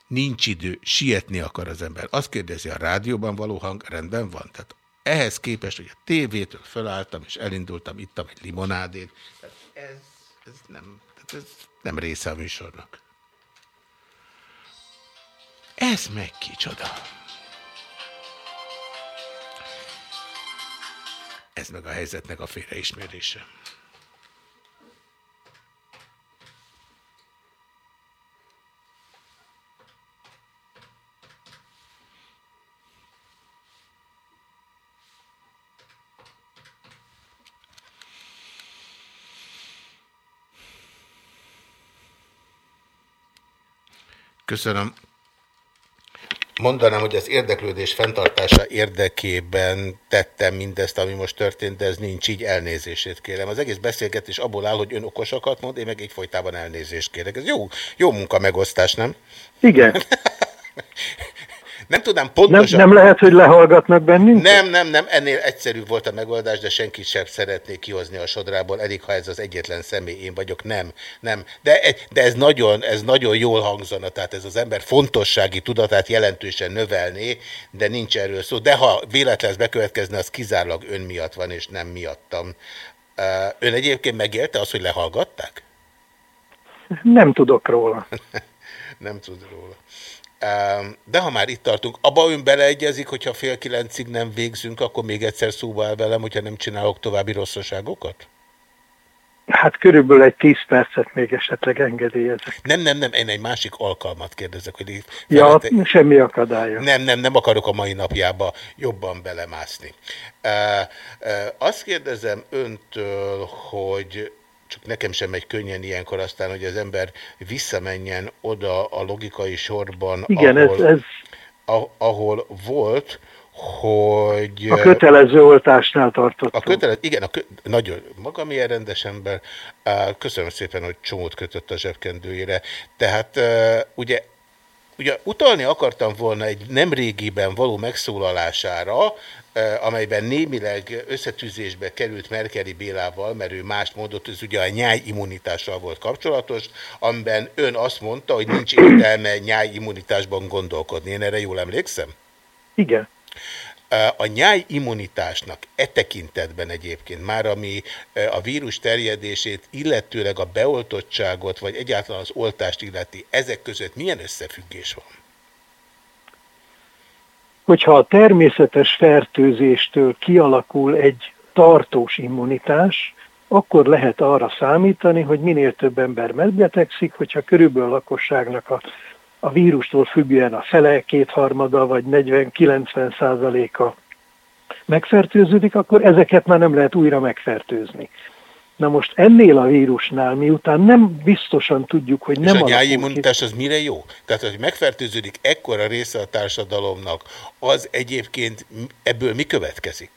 Nincs idő, sietni akar az ember. Azt kérdezi, a rádióban való hang rendben van? Tehát ehhez képest, hogy a tévétől felálltam, és elindultam, ittam egy limonádét, tehát ez, ez, nem, tehát ez nem része a műsornak. Ez meg kicsoda. Ez meg a helyzetnek a félreismerése. Köszönöm. Mondanám, hogy az érdeklődés fenntartása érdekében tettem mindezt, ami most történt, de ez nincs így, elnézését kérem. Az egész beszélgetés abból áll, hogy ön okosakat mond, én meg egy folytában elnézést kérek. Ez jó, jó munka megosztás, nem? Igen. Nem tudnám Nem, pontosan... nem lehet, hogy lehallgatnak bennünket? Nem, nem, nem, ennél egyszerűbb volt a megoldás, de senkit sem szeretnék kihozni a sodrából, elég, ha ez az egyetlen személy én vagyok, nem, nem. De, de ez, nagyon, ez nagyon jól hangzana, tehát ez az ember fontossági tudatát jelentősen növelné, de nincs erről szó. De ha véletlen ez bekövetkezne, az kizárólag ön miatt van, és nem miattam. Ön egyébként megélte azt, hogy lehallgatták? Nem tudok róla. Nem tud róla. De ha már itt tartunk, abba ön beleegyezik, hogyha fél kilencig nem végzünk, akkor még egyszer szóba áll velem, hogyha nem csinálok további rosszaságokat? Hát körülbelül egy 10 percet még esetleg engedélyezek. Nem, nem, nem, én egy másik alkalmat kérdezek, hogy Ja, felette- semmi akadálya. Nem, nem, nem akarok a mai napjába jobban belemászni. Uh, azt kérdezem öntől, hogy csak nekem sem megy könnyen ilyenkor aztán, hogy az ember visszamenjen oda a logikai sorban, Igen, ez, ahol, ez ah- ahol volt, hogy... a kötelező oltásnál tartott. A kötelez, igen, a kö, nagyon magam ilyen rendes ember. Köszönöm szépen, hogy csomót kötött a zsebkendőjére. Tehát ugye, ugye utalni akartam volna egy nemrégiben való megszólalására, uh, amelyben némileg összetűzésbe került Merkeli Bélával, mert ő mást mondott, ez ugye a nyájimmunitással volt kapcsolatos, amiben ön azt mondta, hogy nincs értelme nyájimmunitásban gondolkodni. Én erre jól emlékszem? Igen. A nyájimmunitásnak e tekintetben egyébként már, ami a vírus terjedését, illetőleg a beoltottságot, vagy egyáltalán az oltást illeti, ezek között milyen összefüggés van? Hogyha a természetes fertőzéstől kialakul egy tartós immunitás, akkor lehet arra számítani, hogy minél több ember megbetegszik, hogyha körülbelül a lakosságnak a, a vírustól függően a fele, kétharmada vagy 40-90 százaléka megfertőződik, akkor ezeket már nem lehet újra megfertőzni. Na most ennél a vírusnál, miután nem biztosan tudjuk, hogy És nem a alakul ki- nyájimmunitás az mire jó? Tehát, hogy megfertőződik ekkora része a társadalomnak, az egyébként ebből mi következik?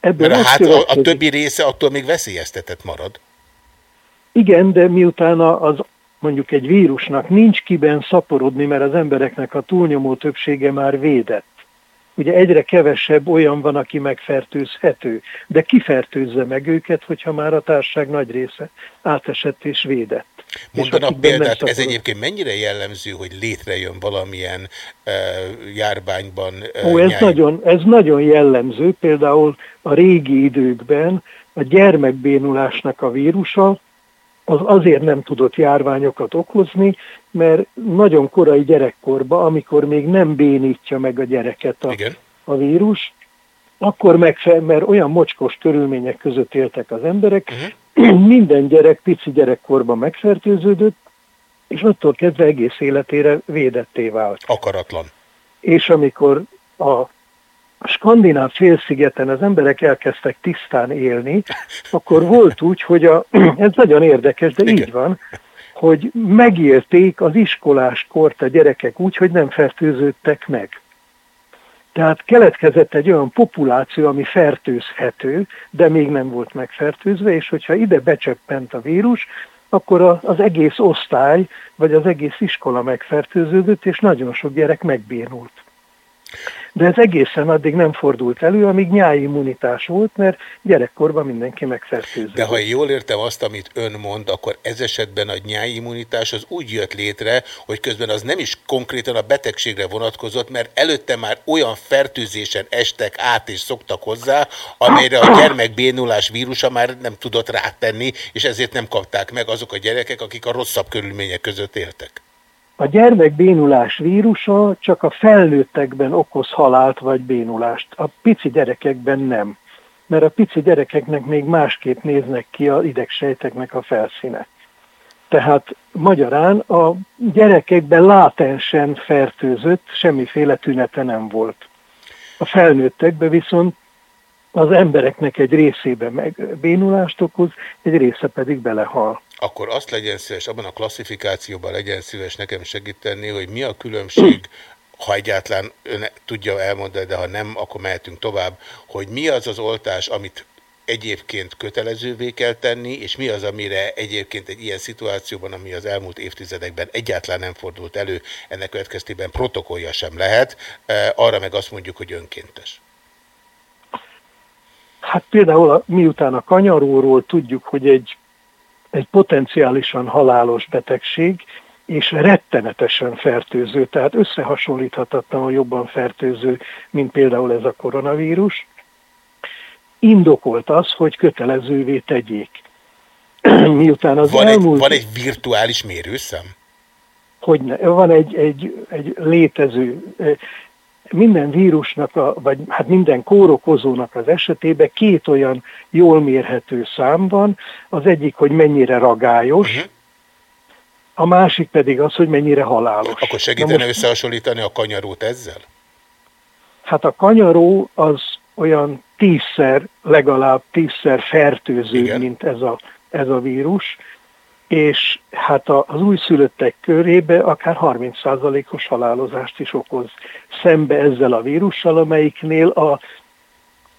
Ebből Mert a, hát, a, a többi része attól még veszélyeztetett marad. Igen, de miután a- az mondjuk egy vírusnak nincs kiben szaporodni, mert az embereknek a túlnyomó többsége már védett. Ugye egyre kevesebb olyan van, aki megfertőzhető, de kifertőzze meg őket, hogyha már a társaság nagy része átesett és védett. Mondanak példát, ez egyébként mennyire jellemző, hogy létrejön valamilyen uh, járványban uh, Ó, ez nagyon, ez nagyon jellemző, például a régi időkben a gyermekbénulásnak a vírusa az azért nem tudott járványokat okozni, mert nagyon korai gyerekkorban, amikor még nem bénítja meg a gyereket a, a vírus, akkor megfe, mert olyan mocskos körülmények között éltek az emberek, uh-huh. minden gyerek pici gyerekkorban megfertőződött, és attól kezdve egész életére védetté vált. Akaratlan. És amikor a skandináv félszigeten az emberek elkezdtek tisztán élni, akkor volt úgy, hogy a, ez nagyon érdekes, de így van, hogy megélték az iskolás kort a gyerekek úgy, hogy nem fertőződtek meg. Tehát keletkezett egy olyan populáció, ami fertőzhető, de még nem volt megfertőzve, és hogyha ide becsöppent a vírus, akkor a, az egész osztály, vagy az egész iskola megfertőződött, és nagyon sok gyerek megbénult. De ez egészen addig nem fordult elő, amíg nyáimmunitás volt, mert gyerekkorban mindenki megfertőződött. De ha jól értem azt, amit ön mond, akkor ez esetben a nyáimmunitás az úgy jött létre, hogy közben az nem is konkrétan a betegségre vonatkozott, mert előtte már olyan fertőzésen estek át és szoktak hozzá, amelyre a gyermekbénulás vírusa már nem tudott rátenni, és ezért nem kapták meg azok a gyerekek, akik a rosszabb körülmények között éltek. A gyermekbénulás vírusa csak a felnőttekben okoz halált vagy bénulást, a pici gyerekekben nem. Mert a pici gyerekeknek még másképp néznek ki a idegsejteknek a felszíne. Tehát magyarán a gyerekekben látensen fertőzött, semmiféle tünete nem volt. A felnőttekben viszont az embereknek egy részében meg bénulást okoz, egy része pedig belehal akkor azt legyen szíves, abban a klasszifikációban legyen szíves nekem segíteni, hogy mi a különbség, ha egyáltalán ön tudja elmondani, de ha nem, akkor mehetünk tovább, hogy mi az az oltás, amit egyébként kötelezővé kell tenni, és mi az, amire egyébként egy ilyen szituációban, ami az elmúlt évtizedekben egyáltalán nem fordult elő, ennek következtében protokollja sem lehet, arra meg azt mondjuk, hogy önkéntes. Hát például miután a kanyaróról tudjuk, hogy egy egy potenciálisan halálos betegség, és rettenetesen fertőző, tehát összehasonlíthatatlanul jobban fertőző, mint például ez a koronavírus. Indokolt az, hogy kötelezővé tegyék. Miután az van, elmúlt... egy, van egy virtuális mérőszám? Hogy ne, van egy, egy, egy létező, minden vírusnak, a, vagy hát minden kórokozónak az esetében két olyan jól mérhető szám van. Az egyik, hogy mennyire ragályos, uh-huh. a másik pedig az, hogy mennyire halálos. Akkor segítene most, összehasonlítani a kanyarót ezzel? Hát a kanyaró az olyan tízszer, legalább tízszer fertőző, Igen. mint ez a, ez a vírus és hát az újszülöttek körébe akár 30%-os halálozást is okoz szembe ezzel a vírussal, amelyiknél a,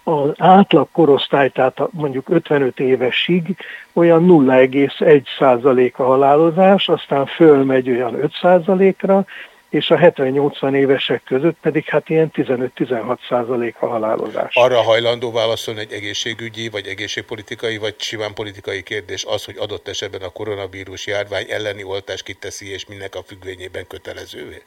az átlag korosztály, tehát mondjuk 55 évesig olyan 0,1% a halálozás, aztán fölmegy olyan 5%-ra, és a 70-80 évesek között pedig hát ilyen 15-16 százalék a halálozás. Arra hajlandó válaszolni egy egészségügyi, vagy egészségpolitikai, vagy simán politikai kérdés az, hogy adott esetben a koronavírus járvány elleni oltás kiteszi, és minek a függvényében kötelezővé?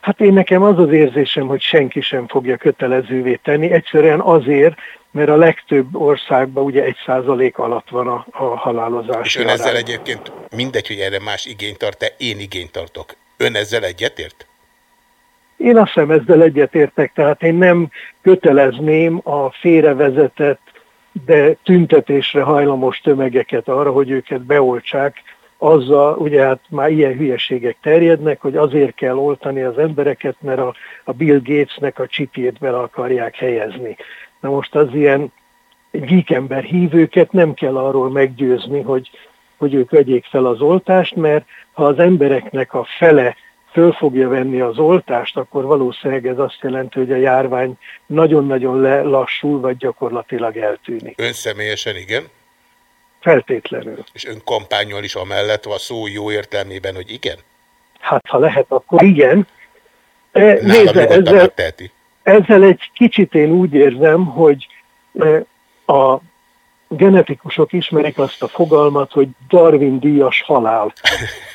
Hát én nekem az az érzésem, hogy senki sem fogja kötelezővé tenni, egyszerűen azért, mert a legtöbb országban ugye egy százalék alatt van a, a halálozás. És ön ezzel egyébként mindegy, hogy erre más igényt tart, de én igényt tartok. Ön ezzel egyetért? Én azt hiszem ezzel egyetértek, tehát én nem kötelezném a félrevezetett, de tüntetésre hajlamos tömegeket arra, hogy őket beoltsák, azzal, ugye hát már ilyen hülyeségek terjednek, hogy azért kell oltani az embereket, mert a, a Bill Gatesnek a csipjét bele akarják helyezni. Na most az ilyen geekember hívőket nem kell arról meggyőzni, hogy, hogy ők vegyék fel az oltást, mert ha az embereknek a fele föl fogja venni az oltást, akkor valószínűleg ez azt jelenti, hogy a járvány nagyon-nagyon lassul, vagy gyakorlatilag eltűnik. Ön személyesen igen? Feltétlenül. És ön kampányol is amellett, a szó jó értelmében, hogy igen? Hát ha lehet, akkor igen. E, Nézze, ezzel, ezzel egy kicsit én úgy érzem, hogy e, a genetikusok ismerik azt a fogalmat, hogy Darwin díjas halál.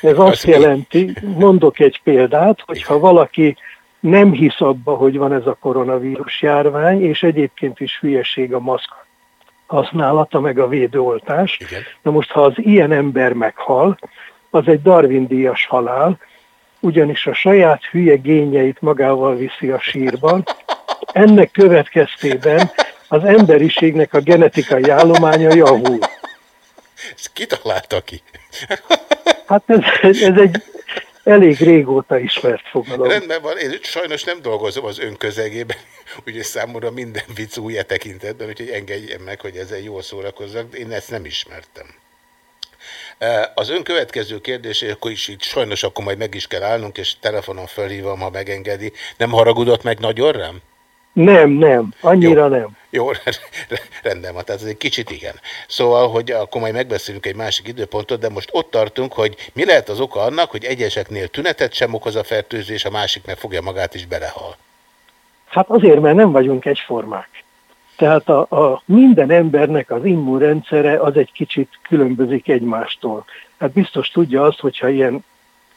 Ez azt jelenti, mondok egy példát, hogyha valaki nem hisz abba, hogy van ez a koronavírus járvány, és egyébként is hülyeség a maszk használata, meg a védőoltás. Na most, ha az ilyen ember meghal, az egy Darwin díjas halál, ugyanis a saját hülye génjeit magával viszi a sírban. Ennek következtében az emberiségnek a genetikai állománya javul. Ezt kitalálta ki. Hát ez, ez egy elég régóta ismert fogalom. Rendben van, én sajnos nem dolgozom az ön közegében, úgyhogy számomra minden vicc új e tekintetben, úgyhogy engedjen meg, hogy ezzel jól szórakozzak, én ezt nem ismertem. Az ön következő kérdése, akkor is itt sajnos akkor majd meg is kell állnunk, és telefonon felhívom, ha megengedi. Nem haragudott meg nagyon rám? Nem, nem, annyira nem. Jó, rendben van, tehát ez egy kicsit igen. Szóval, hogy akkor majd megbeszélünk egy másik időpontot, de most ott tartunk, hogy mi lehet az oka annak, hogy egyeseknél tünetet sem okoz a fertőzés, a másik meg fogja magát is belehal. Hát azért, mert nem vagyunk egyformák. Tehát a, a minden embernek az immunrendszere az egy kicsit különbözik egymástól. Hát biztos tudja azt, hogyha ilyen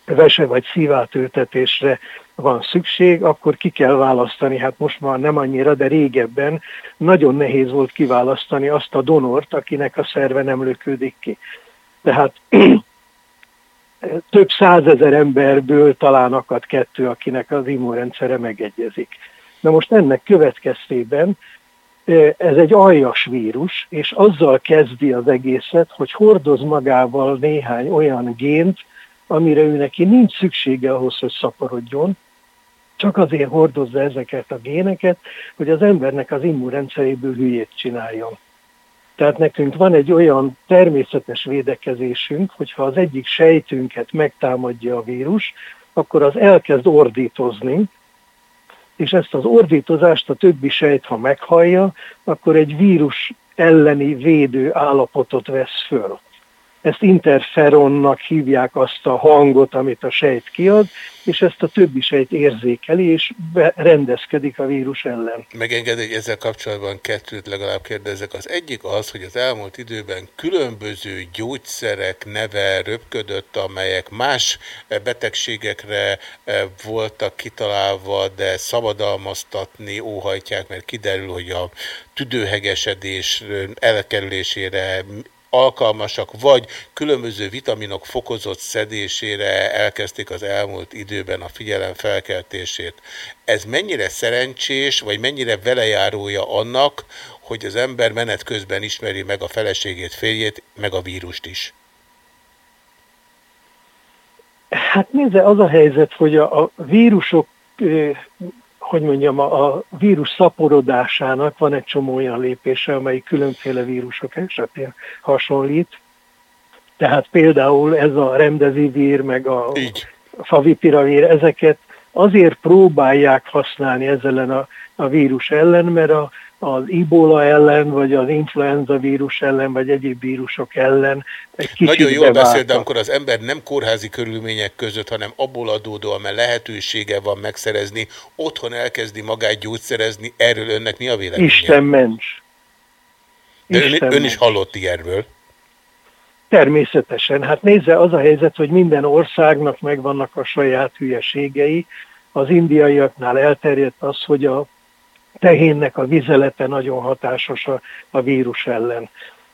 vese vagy szívátültetésre van szükség, akkor ki kell választani, hát most már nem annyira, de régebben nagyon nehéz volt kiválasztani azt a donort, akinek a szerve nem lökődik ki. Tehát több százezer emberből talán akad kettő, akinek az immunrendszere megegyezik. Na most ennek következtében ez egy aljas vírus, és azzal kezdi az egészet, hogy hordoz magával néhány olyan gént, amire ő neki nincs szüksége ahhoz, hogy szaporodjon, csak azért hordozza ezeket a géneket, hogy az embernek az immunrendszeréből hülyét csináljon. Tehát nekünk van egy olyan természetes védekezésünk, hogyha az egyik sejtünket megtámadja a vírus, akkor az elkezd ordítozni, és ezt az ordítozást a többi sejt, ha meghallja, akkor egy vírus elleni védő állapotot vesz föl. Ezt interferonnak hívják azt a hangot, amit a sejt kiad, és ezt a többi sejt érzékeli, és rendezkedik a vírus ellen. Megenged, ezzel kapcsolatban kettőt legalább kérdezek. Az egyik az, hogy az elmúlt időben különböző gyógyszerek neve röpködött, amelyek más betegségekre eh, voltak kitalálva, de szabadalmaztatni óhajtják, mert kiderül, hogy a tüdőhegesedés eh, elkerülésére alkalmasak, vagy különböző vitaminok fokozott szedésére elkezdték az elmúlt időben a figyelem felkeltését. Ez mennyire szerencsés, vagy mennyire velejárója annak, hogy az ember menet közben ismeri meg a feleségét, férjét, meg a vírust is? Hát nézze, az a helyzet, hogy a, a vírusok hogy mondjam, a vírus szaporodásának van egy csomó olyan lépése, amely különféle vírusok esetén hasonlít. Tehát például ez a remdezivir, meg a Így. favipiravir, ezeket azért próbálják használni ezzel a, a vírus ellen, mert a, az ibola ellen, vagy az influenza vírus ellen, vagy egyéb vírusok ellen egy kicsit Nagyon jól beváltak. beszél, de amikor az ember nem kórházi körülmények között, hanem abból adódóan, mert lehetősége van megszerezni, otthon elkezdi magát gyógyszerezni, erről önnek mi a véleménye? Isten ments. De ön, Isten ön is ments. hallott ilyenről. Természetesen. Hát nézze, az a helyzet, hogy minden országnak megvannak a saját hülyeségei. Az indiaiaknál elterjedt az, hogy a tehénnek a vizelete nagyon hatásos a, a vírus ellen.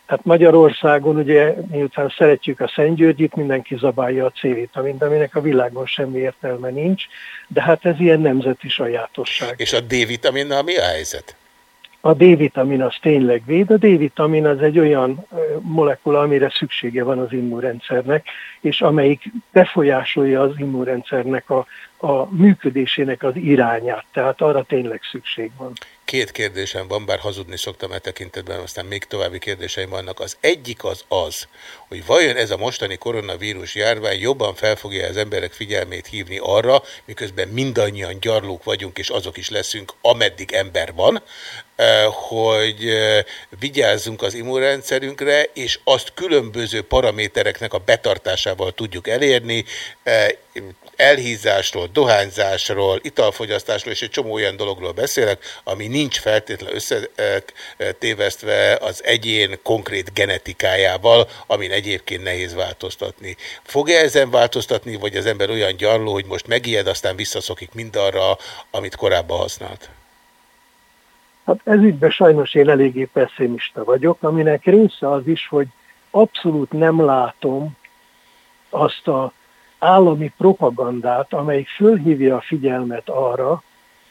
Hát Magyarországon ugye, miután szeretjük a Szentgyörgyit, mindenki zabálja a C-vitamint, aminek a világon semmi értelme nincs, de hát ez ilyen nemzeti sajátosság. És a D-vitaminnal mi a helyzet? A D-vitamin az tényleg véd, a D-vitamin az egy olyan molekula, amire szüksége van az immunrendszernek, és amelyik befolyásolja az immunrendszernek a, a működésének az irányát, tehát arra tényleg szükség van. Két kérdésem van, bár hazudni szoktam e tekintetben, aztán még további kérdéseim vannak. Az egyik az az, hogy vajon ez a mostani koronavírus járvány jobban fel fogja az emberek figyelmét hívni arra, miközben mindannyian gyarlók vagyunk, és azok is leszünk, ameddig ember van, hogy vigyázzunk az immunrendszerünkre, és azt különböző paramétereknek a betartásával tudjuk elérni, elhízásról, dohányzásról, italfogyasztásról és egy csomó olyan dologról beszélek, ami nincs feltétlenül összetévesztve az egyén konkrét genetikájával, amin egyébként nehéz változtatni. Fog-e ezen változtatni, vagy az ember olyan gyarló, hogy most megijed, aztán visszaszokik mindarra, amit korábban használt? Hát ez ügyben sajnos én eléggé pessimista vagyok, aminek része az is, hogy abszolút nem látom azt a állami propagandát, amelyik fölhívja a figyelmet arra,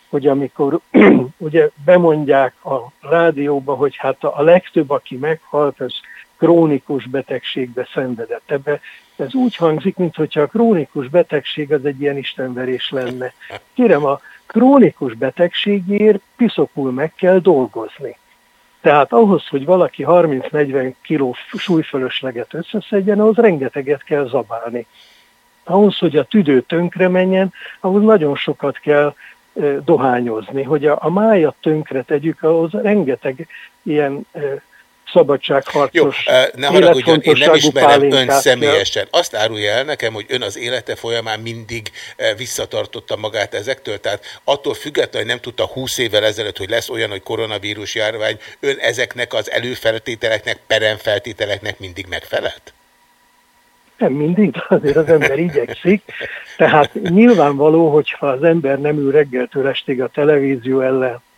hogy amikor ugye bemondják a rádióba, hogy hát a legtöbb, aki meghalt, az krónikus betegségbe szenvedett. Ebbe ez úgy hangzik, mintha a krónikus betegség az egy ilyen istenverés lenne. Kérem, a krónikus betegségért piszokul meg kell dolgozni. Tehát ahhoz, hogy valaki 30-40 kiló súlyfölösleget összeszedjen, ahhoz rengeteget kell zabálni ahhoz, hogy a tüdő tönkre menjen, ahhoz nagyon sokat kell dohányozni. Hogy a, a májat tönkre tegyük, ahhoz rengeteg ilyen szabadságharcos. Jó, ne haragudjon, én nem ismerem ön személyesen. Azt árulja el nekem, hogy ön az élete folyamán mindig visszatartotta magát ezektől, tehát attól függetlenül, hogy nem tudta 20 évvel ezelőtt, hogy lesz olyan, hogy koronavírus járvány, ön ezeknek az előfeltételeknek, peremfeltételeknek mindig megfelelt? nem mindig, de azért az ember igyekszik. Tehát nyilvánvaló, hogyha az ember nem ül reggeltől estig a televízió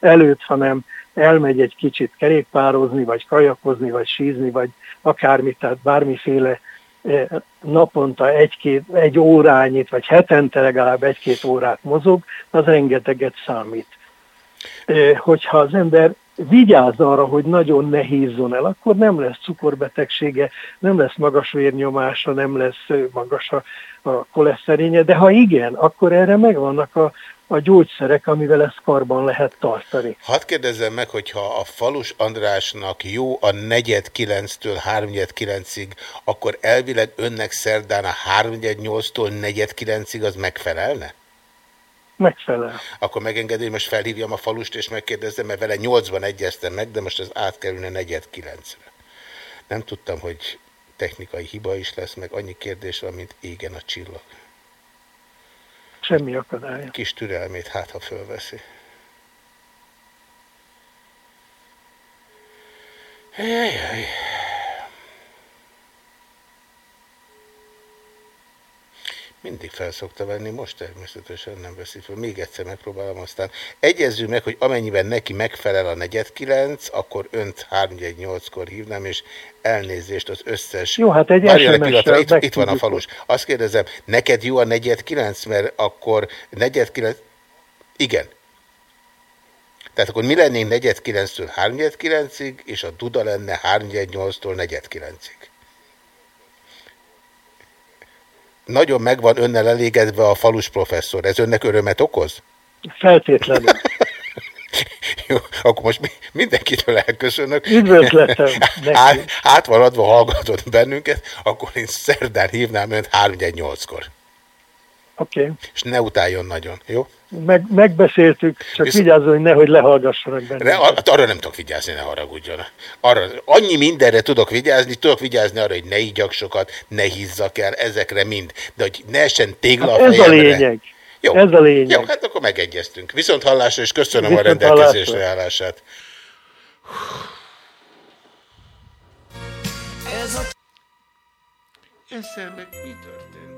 előtt, hanem elmegy egy kicsit kerékpározni, vagy kajakozni, vagy sízni, vagy akármit, tehát bármiféle eh, naponta egy-két, egy órányit, vagy hetente legalább egy-két órát mozog, az rengeteget számít. Eh, hogyha az ember vigyázz arra, hogy nagyon ne hízzon el, akkor nem lesz cukorbetegsége, nem lesz magas vérnyomása, nem lesz magas a, a koleszterinje, de ha igen, akkor erre megvannak a, a gyógyszerek, amivel ezt karban lehet tartani. Hadd kérdezzem meg, hogyha a Falus Andrásnak jó a negyed kilenctől háromnyed kilencig, akkor elvileg önnek szerdán a háromnyed nyolctól negyed kilencig az megfelelne? megfelel. Akkor megengedi, hogy most felhívjam a falust, és megkérdezzem, mert vele nyolcban egyeztem meg, de most az átkerülne negyed kilencre. Nem tudtam, hogy technikai hiba is lesz, meg annyi kérdés van, mint égen a csillag. Semmi akadálya. Kis türelmét, hát ha fölveszi. Jajjaj. Mindig fel szokta venni, most természetesen nem veszi fel. Még egyszer megpróbálom, aztán egyezzünk meg, hogy amennyiben neki megfelel a 49, akkor önt 318-kor hívnám, és elnézést az összes... Jó, hát egy pillanatra, itt, itt van a falus. Azt kérdezem, neked jó a 49, mert akkor 49... Igen. Tehát akkor mi lennénk 49-től 39-ig, és a Duda lenne 318-tól 49-ig. nagyon megvan önnel elégedve a falus professzor. Ez önnek örömet okoz? Feltétlenül. Jó, akkor most mindenkitől elköszönök. Üdvözletem át, át van adva hallgatott bennünket, akkor én szerdán hívnám önt 3 kor Oké. Okay. És ne utáljon nagyon, jó? Meg, megbeszéltük, csak Visz... vigyázzon, hogy nehogy lehallgassanak benne. Ar arra nem tudok vigyázni, ne haragudjon. Arra, annyi mindenre tudok vigyázni, tudok vigyázni arra, hogy ne igyak sokat, ne hízzak el, ezekre mind. De hogy ne essen tégla hát a fejemre. Ez a lényeg. Jó. Ez a lényeg. Jó, hát akkor megegyeztünk. Viszont hallásra, és köszönöm Viszont a rendelkezésre hallásra. állását. Ez a... Ezzel meg mi történt?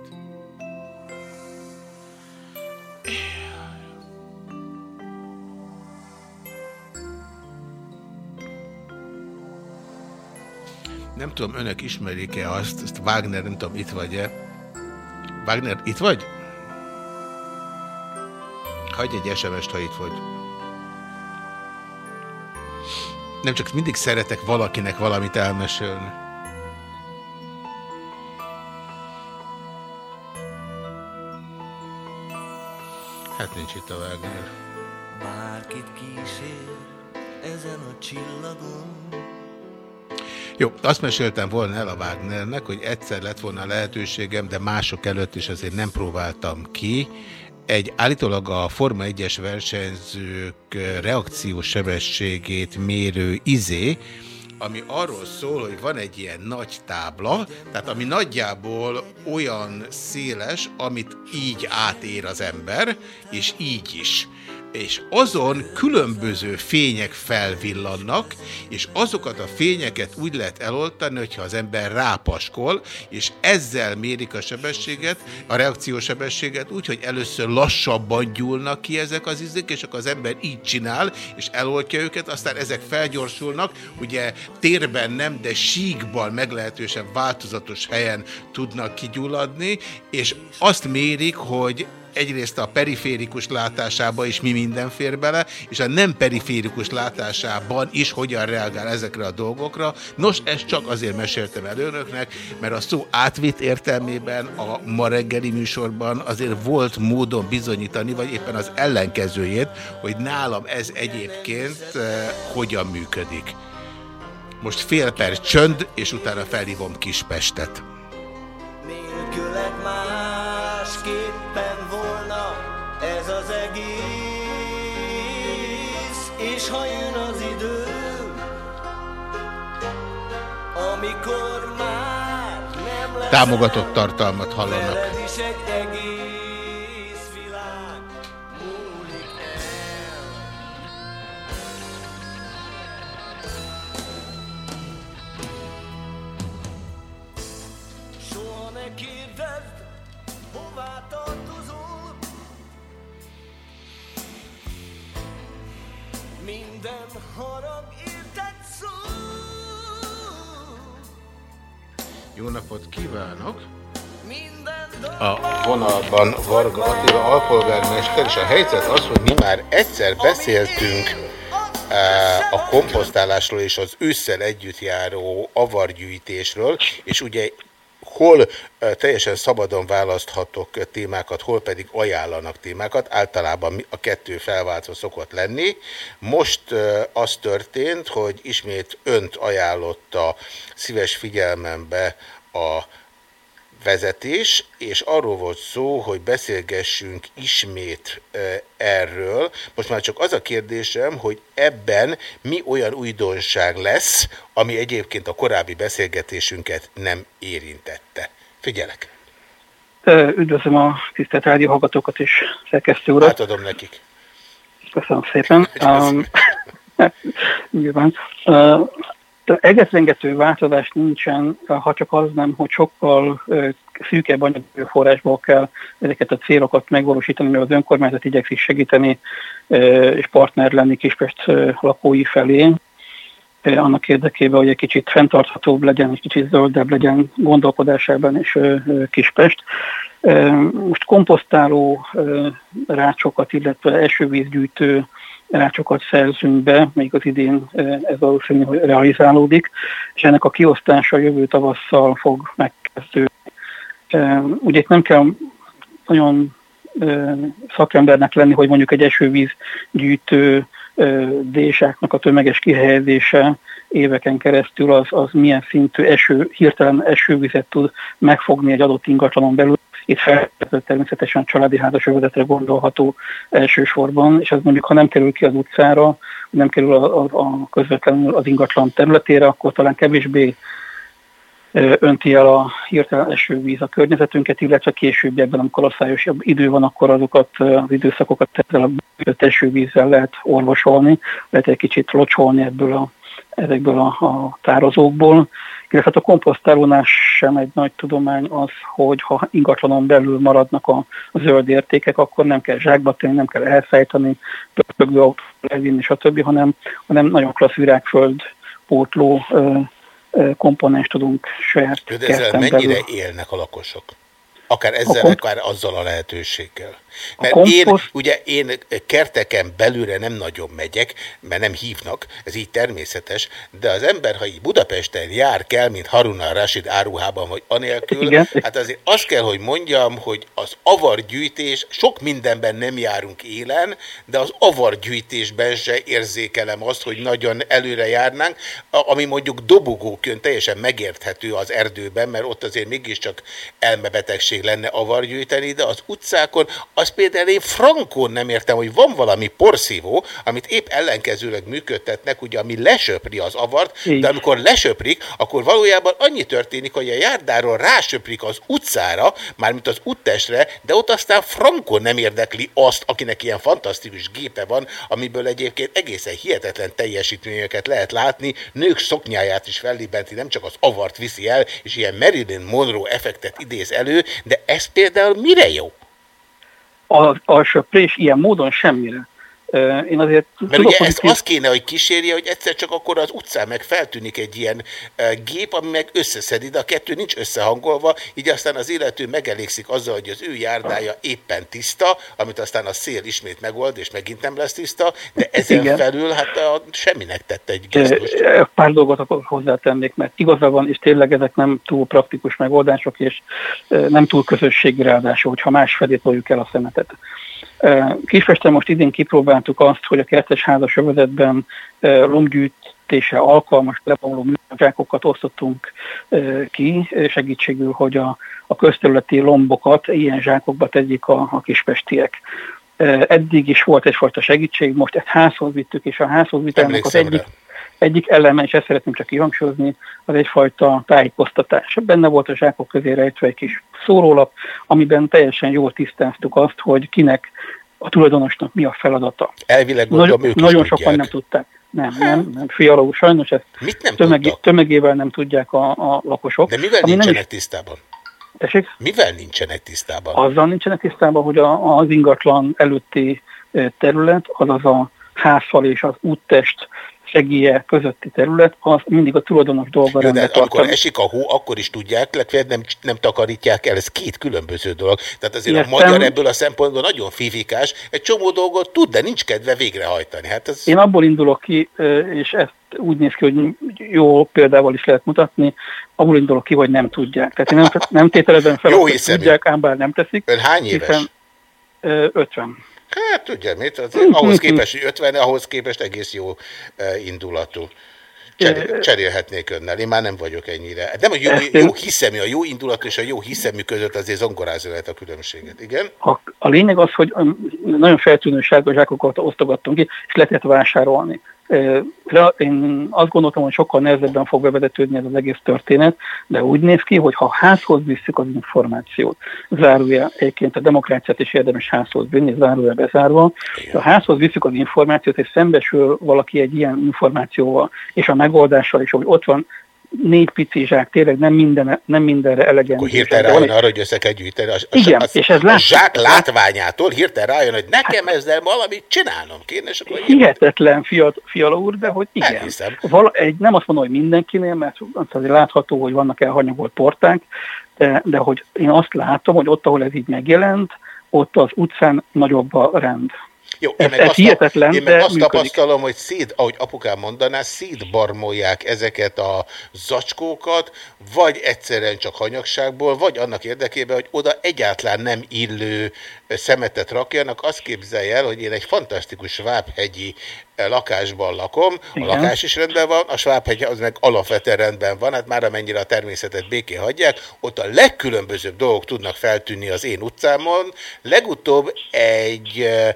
Nem tudom, önök ismerik-e azt, ezt Wagner, nem tudom, itt vagy-e. Wagner, itt vagy? Hagyj egy SMS-t, ha itt vagy. Nem csak mindig szeretek valakinek valamit elmesélni. Hát nincs itt a Wagner. Bárkit kísér ezen a csillagon Jó, azt meséltem volna el a Wagnernek, hogy egyszer lett volna a lehetőségem, de mások előtt is azért nem próbáltam ki. Egy állítólag a Forma 1-es versenyzők reakciós sebességét mérő izé, ami arról szól, hogy van egy ilyen nagy tábla, tehát ami nagyjából olyan széles, amit így átér az ember, és így is és azon különböző fények felvillannak, és azokat a fényeket úgy lehet eloltani, hogyha az ember rápaskol, és ezzel mérik a sebességet, a reakciós sebességet úgy, hogy először lassabban gyúlnak ki ezek az izék, és akkor az ember így csinál, és eloltja őket, aztán ezek felgyorsulnak, ugye térben nem, de síkban meglehetősen változatos helyen tudnak kigyulladni, és azt mérik, hogy egyrészt a periférikus látásába is mi minden fér bele, és a nem periférikus látásában is hogyan reagál ezekre a dolgokra. Nos, ezt csak azért meséltem el önöknek, mert a szó átvitt értelmében a ma reggeli műsorban azért volt módon bizonyítani, vagy éppen az ellenkezőjét, hogy nálam ez egyébként eh, hogyan működik. Most fél perc csönd, és utána felhívom Kispestet. Nélküled másképpen volna ez az egész És ha jön az idő Amikor már nem lesz Támogatott tartalmat hallanak. Minden harag érted szó Jó napot kívánok! Minden A vonalban Varga Attila alpolgármester, és a helyzet az, hogy mi már egyszer beszéltünk eh, a komposztálásról és az ősszel együtt járó avargyűjtésről, és ugye hol eh, teljesen szabadon választhatok eh, témákat, hol pedig ajánlanak témákat, általában a kettő felváltva szokott lenni. Most eh, az történt, hogy ismét önt ajánlotta szíves figyelmembe a vezetés, és arról volt szó, hogy beszélgessünk ismét erről. Most már csak az a kérdésem, hogy ebben mi olyan újdonság lesz, ami egyébként a korábbi beszélgetésünket nem érintette. Figyelek, Üdvözlöm a tisztelt rádió hallgatókat és szerkesztő urat. átadom nekik. Köszönöm szépen. Um, nyilván. Uh, de egészrengető változás nincsen, ha csak az nem, hogy sokkal szűkebb anyagi forrásból kell ezeket a célokat megvalósítani, mert az önkormányzat igyekszik segíteni és partner lenni Kispest lakói felé annak érdekében, hogy egy kicsit fenntarthatóbb legyen, egy kicsit zöldebb legyen gondolkodásában és Kispest. Most komposztáló rácsokat, illetve esővízgyűjtő rácsokat szerzünk be, még az idén ez valószínű, hogy realizálódik, és ennek a kiosztása jövő tavasszal fog megkezdődni. Ugye itt nem kell nagyon szakembernek lenni, hogy mondjuk egy esővíz gyűjtő désáknak a tömeges kihelyezése éveken keresztül az, az milyen szintű eső, hirtelen esővizet tud megfogni egy adott ingatlanon belül. Itt feltétlenül természetesen családi házasövezetre gondolható elsősorban, és ez mondjuk, ha nem kerül ki az utcára, nem kerül a, a, a közvetlenül az ingatlan területére, akkor talán kevésbé önti el a hirtelen esővíz a környezetünket, illetve későbbiekben, amikor asszályosabb idő van, akkor azokat az időszakokat ezzel a esővízzel lehet orvosolni, lehet egy kicsit locsolni ebből a, ezekből a, a tározókból. Illetve hát a komposztálónál sem egy nagy tudomány az, hogy ha ingatlanon belül maradnak a, a zöld értékek, akkor nem kell zsákba tenni, nem kell elfejteni, pörgő autót levinni, stb., hanem, hanem nagyon klassz virágföld pótló ö, ö, komponens tudunk saját De ezzel mennyire belül. élnek a lakosok? Akár ezzel, kom- akár azzal a lehetőséggel. Mert én, komposzt- ugye én kerteken belőle nem nagyon megyek, mert nem hívnak, ez így természetes, de az ember, ha így Budapesten jár kell, mint Haruna Rashid áruhában, vagy anélkül, Igen. hát azért azt kell, hogy mondjam, hogy az avargyűjtés, sok mindenben nem járunk élen, de az avargyűjtésben se érzékelem azt, hogy nagyon előre járnánk, ami mondjuk dobogókön teljesen megérthető az erdőben, mert ott azért mégiscsak elmebetegség lenne avargyűjteni, de az utcákon, az például én frankon nem értem, hogy van valami porszívó, amit épp ellenkezőleg működtetnek, ugye, ami lesöpri az avart, de amikor lesöprik, akkor valójában annyi történik, hogy a járdáról rásöprik az utcára, mármint az úttestre, de ott aztán frankon nem érdekli azt, akinek ilyen fantasztikus gépe van, amiből egyébként egészen hihetetlen teljesítményeket lehet látni, nők szoknyáját is fellibenti, nem csak az avart viszi el, és ilyen Marilyn Monroe effektet idéz elő, de ez például mire jó? A, a söprés ilyen módon semmire. Én azért Mert tudok ugye ezt ki- azt kéne, hogy kísérje, hogy egyszer csak akkor az utcán meg feltűnik egy ilyen gép, ami meg összeszedi, de a kettő nincs összehangolva, így aztán az illető megelégszik azzal, hogy az ő járdája éppen tiszta, amit aztán a szél ismét megold, és megint nem lesz tiszta, de ezen Igen. felül hát a, semminek tette egy gesztust. Pár dolgot akkor hozzátennék, mert igaza van, és tényleg ezek nem túl praktikus megoldások, és nem túl közösségi ráadásul, hogyha más felé toljuk el a szemetet. Kispesten most idén kipróbáltuk azt, hogy a kertes házas övezetben ö, lombgyűjtése alkalmas lebomló műzsákokat osztottunk ki segítségül, hogy a, a közterületi lombokat ilyen zsákokba tegyék a, a kispestiek. Eddig is volt egyfajta segítség, most ezt házhoz vittük, és a házhoz vitának az egyik, rá. Egyik eleme, és ezt szeretném csak kihangsúlyozni, az egyfajta tájékoztatás. Benne volt a zsákok közé rejtve egy kis szórólap, amiben teljesen jól tisztáztuk azt, hogy kinek a tulajdonosnak mi a feladata. Elvileg gondolom, ők nagyon is sokan tudják. nem tudták. Nem, nem, nem. Fiala úr, sajnos ezt Mit nem tömegé, tömegével nem tudják a, a lakosok. De mivel nem nincsenek is, tisztában? tessék? Mivel nincsenek tisztában? Azzal nincsenek tisztában, hogy a, az ingatlan előtti terület, azaz a házfal és az úttest segélye közötti terület, az mindig a tulajdonos dolga Jó, de amikor esik a hó, akkor is tudják, legfeljebb nem, nem takarítják el. Ez két különböző dolog. Tehát azért Értem. a magyar ebből a szempontból nagyon fifikás, egy csomó dolgot tud, de nincs kedve végrehajtani. Hát ez... Én abból indulok ki, és ezt úgy néz ki, hogy jó példával is lehet mutatni, abból indulok ki, hogy nem tudják. Tehát én nem, nem tételezem fel, hogy tudják, ám bár nem teszik. Ön hány éves? Hiszen, ö, 50. Hát tudja mit, azért ahhoz képest, hogy 50, ahhoz képest egész jó eh, indulatú. Cserél, cserélhetnék önnel, én már nem vagyok ennyire. Nem, hogy jó, jó hiszemű, a jó indulat és a jó hiszemű között azért zongorázni lehet a különbséget, igen? A, a lényeg az, hogy nagyon feltűnő sárga zsákokat osztogattunk ki, és lehetett vásárolni. Én azt gondoltam, hogy sokkal nehezebben fog bevezetődni ez az egész történet, de úgy néz ki, hogy ha házhoz visszük az információt, zárója egyébként a demokráciát is érdemes házhoz vinni, zárója bezárva, ha házhoz visszük az információt, és szembesül valaki egy ilyen információval, és a megoldással is, hogy ott van négy pici zsák, tényleg nem, minden, nem mindenre elegendő. Akkor hirtelen rájön arra, hogy össze kell gyűjteni. A, a, Igen, a, és ez a zsák látványától hirtelen rájön, hogy nekem ezzel valamit csinálnom kéne, és akkor Hihetetlen fiat, fiala úr, de hogy igen. Elhiszem. Vala, egy, nem azt mondom, hogy mindenkinél, mert az azért látható, hogy vannak elhanyagolt porták, de, de hogy én azt látom, hogy ott, ahol ez így megjelent, ott az utcán nagyobb a rend. Jó, én Ez- meg, ez azt, hihetetlen, én meg azt működik. tapasztalom, hogy szét, ahogy apukám mondaná, szétbarmolják ezeket a zacskókat, vagy egyszerűen csak hanyagságból, vagy annak érdekében, hogy oda egyáltalán nem illő szemetet rakjanak. Azt képzelje el, hogy én egy fantasztikus svábhegyi eh, lakásban lakom, a Igen. lakás is rendben van, a svábhegy az meg alapvetően rendben van, hát már amennyire a természetet béké hagyják, ott a legkülönbözőbb dolgok tudnak feltűnni az én utcámon. Legutóbb egy, eh,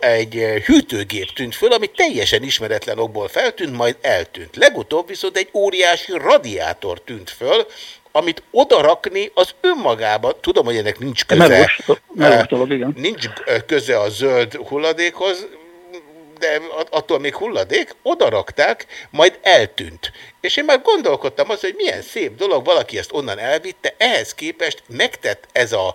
egy eh, hűtőgép tűnt föl, ami teljesen ismeretlen okból feltűnt, majd eltűnt. Legutóbb viszont egy óriási radiátor tűnt föl, amit odarakni az önmagában, tudom, hogy ennek nincs köze, Melós, melós eh, dolog, igen. nincs köze a zöld hulladékhoz, de at- attól még hulladék, odarakták, majd eltűnt. És én már gondolkodtam az, hogy milyen szép dolog, valaki ezt onnan elvitte, ehhez képest megtett ez a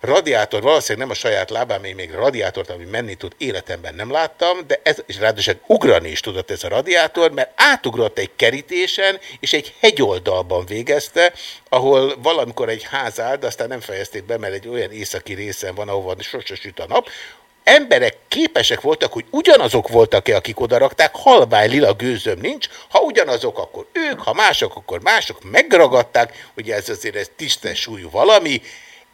radiátor, valószínűleg nem a saját lábám, én még radiátort, ami menni tud, életemben nem láttam, de ez, és ráadásul ugrani is tudott ez a radiátor, mert átugrott egy kerítésen, és egy hegyoldalban végezte, ahol valamikor egy ház áll, de aztán nem fejezték be, mert egy olyan északi részen van, ahova sose süt a nap, emberek képesek voltak, hogy ugyanazok voltak-e, akik odarakták, halvány lila gőzöm nincs, ha ugyanazok, akkor ők, ha mások, akkor mások megragadták, ugye ez azért egy tisztes súlyú valami,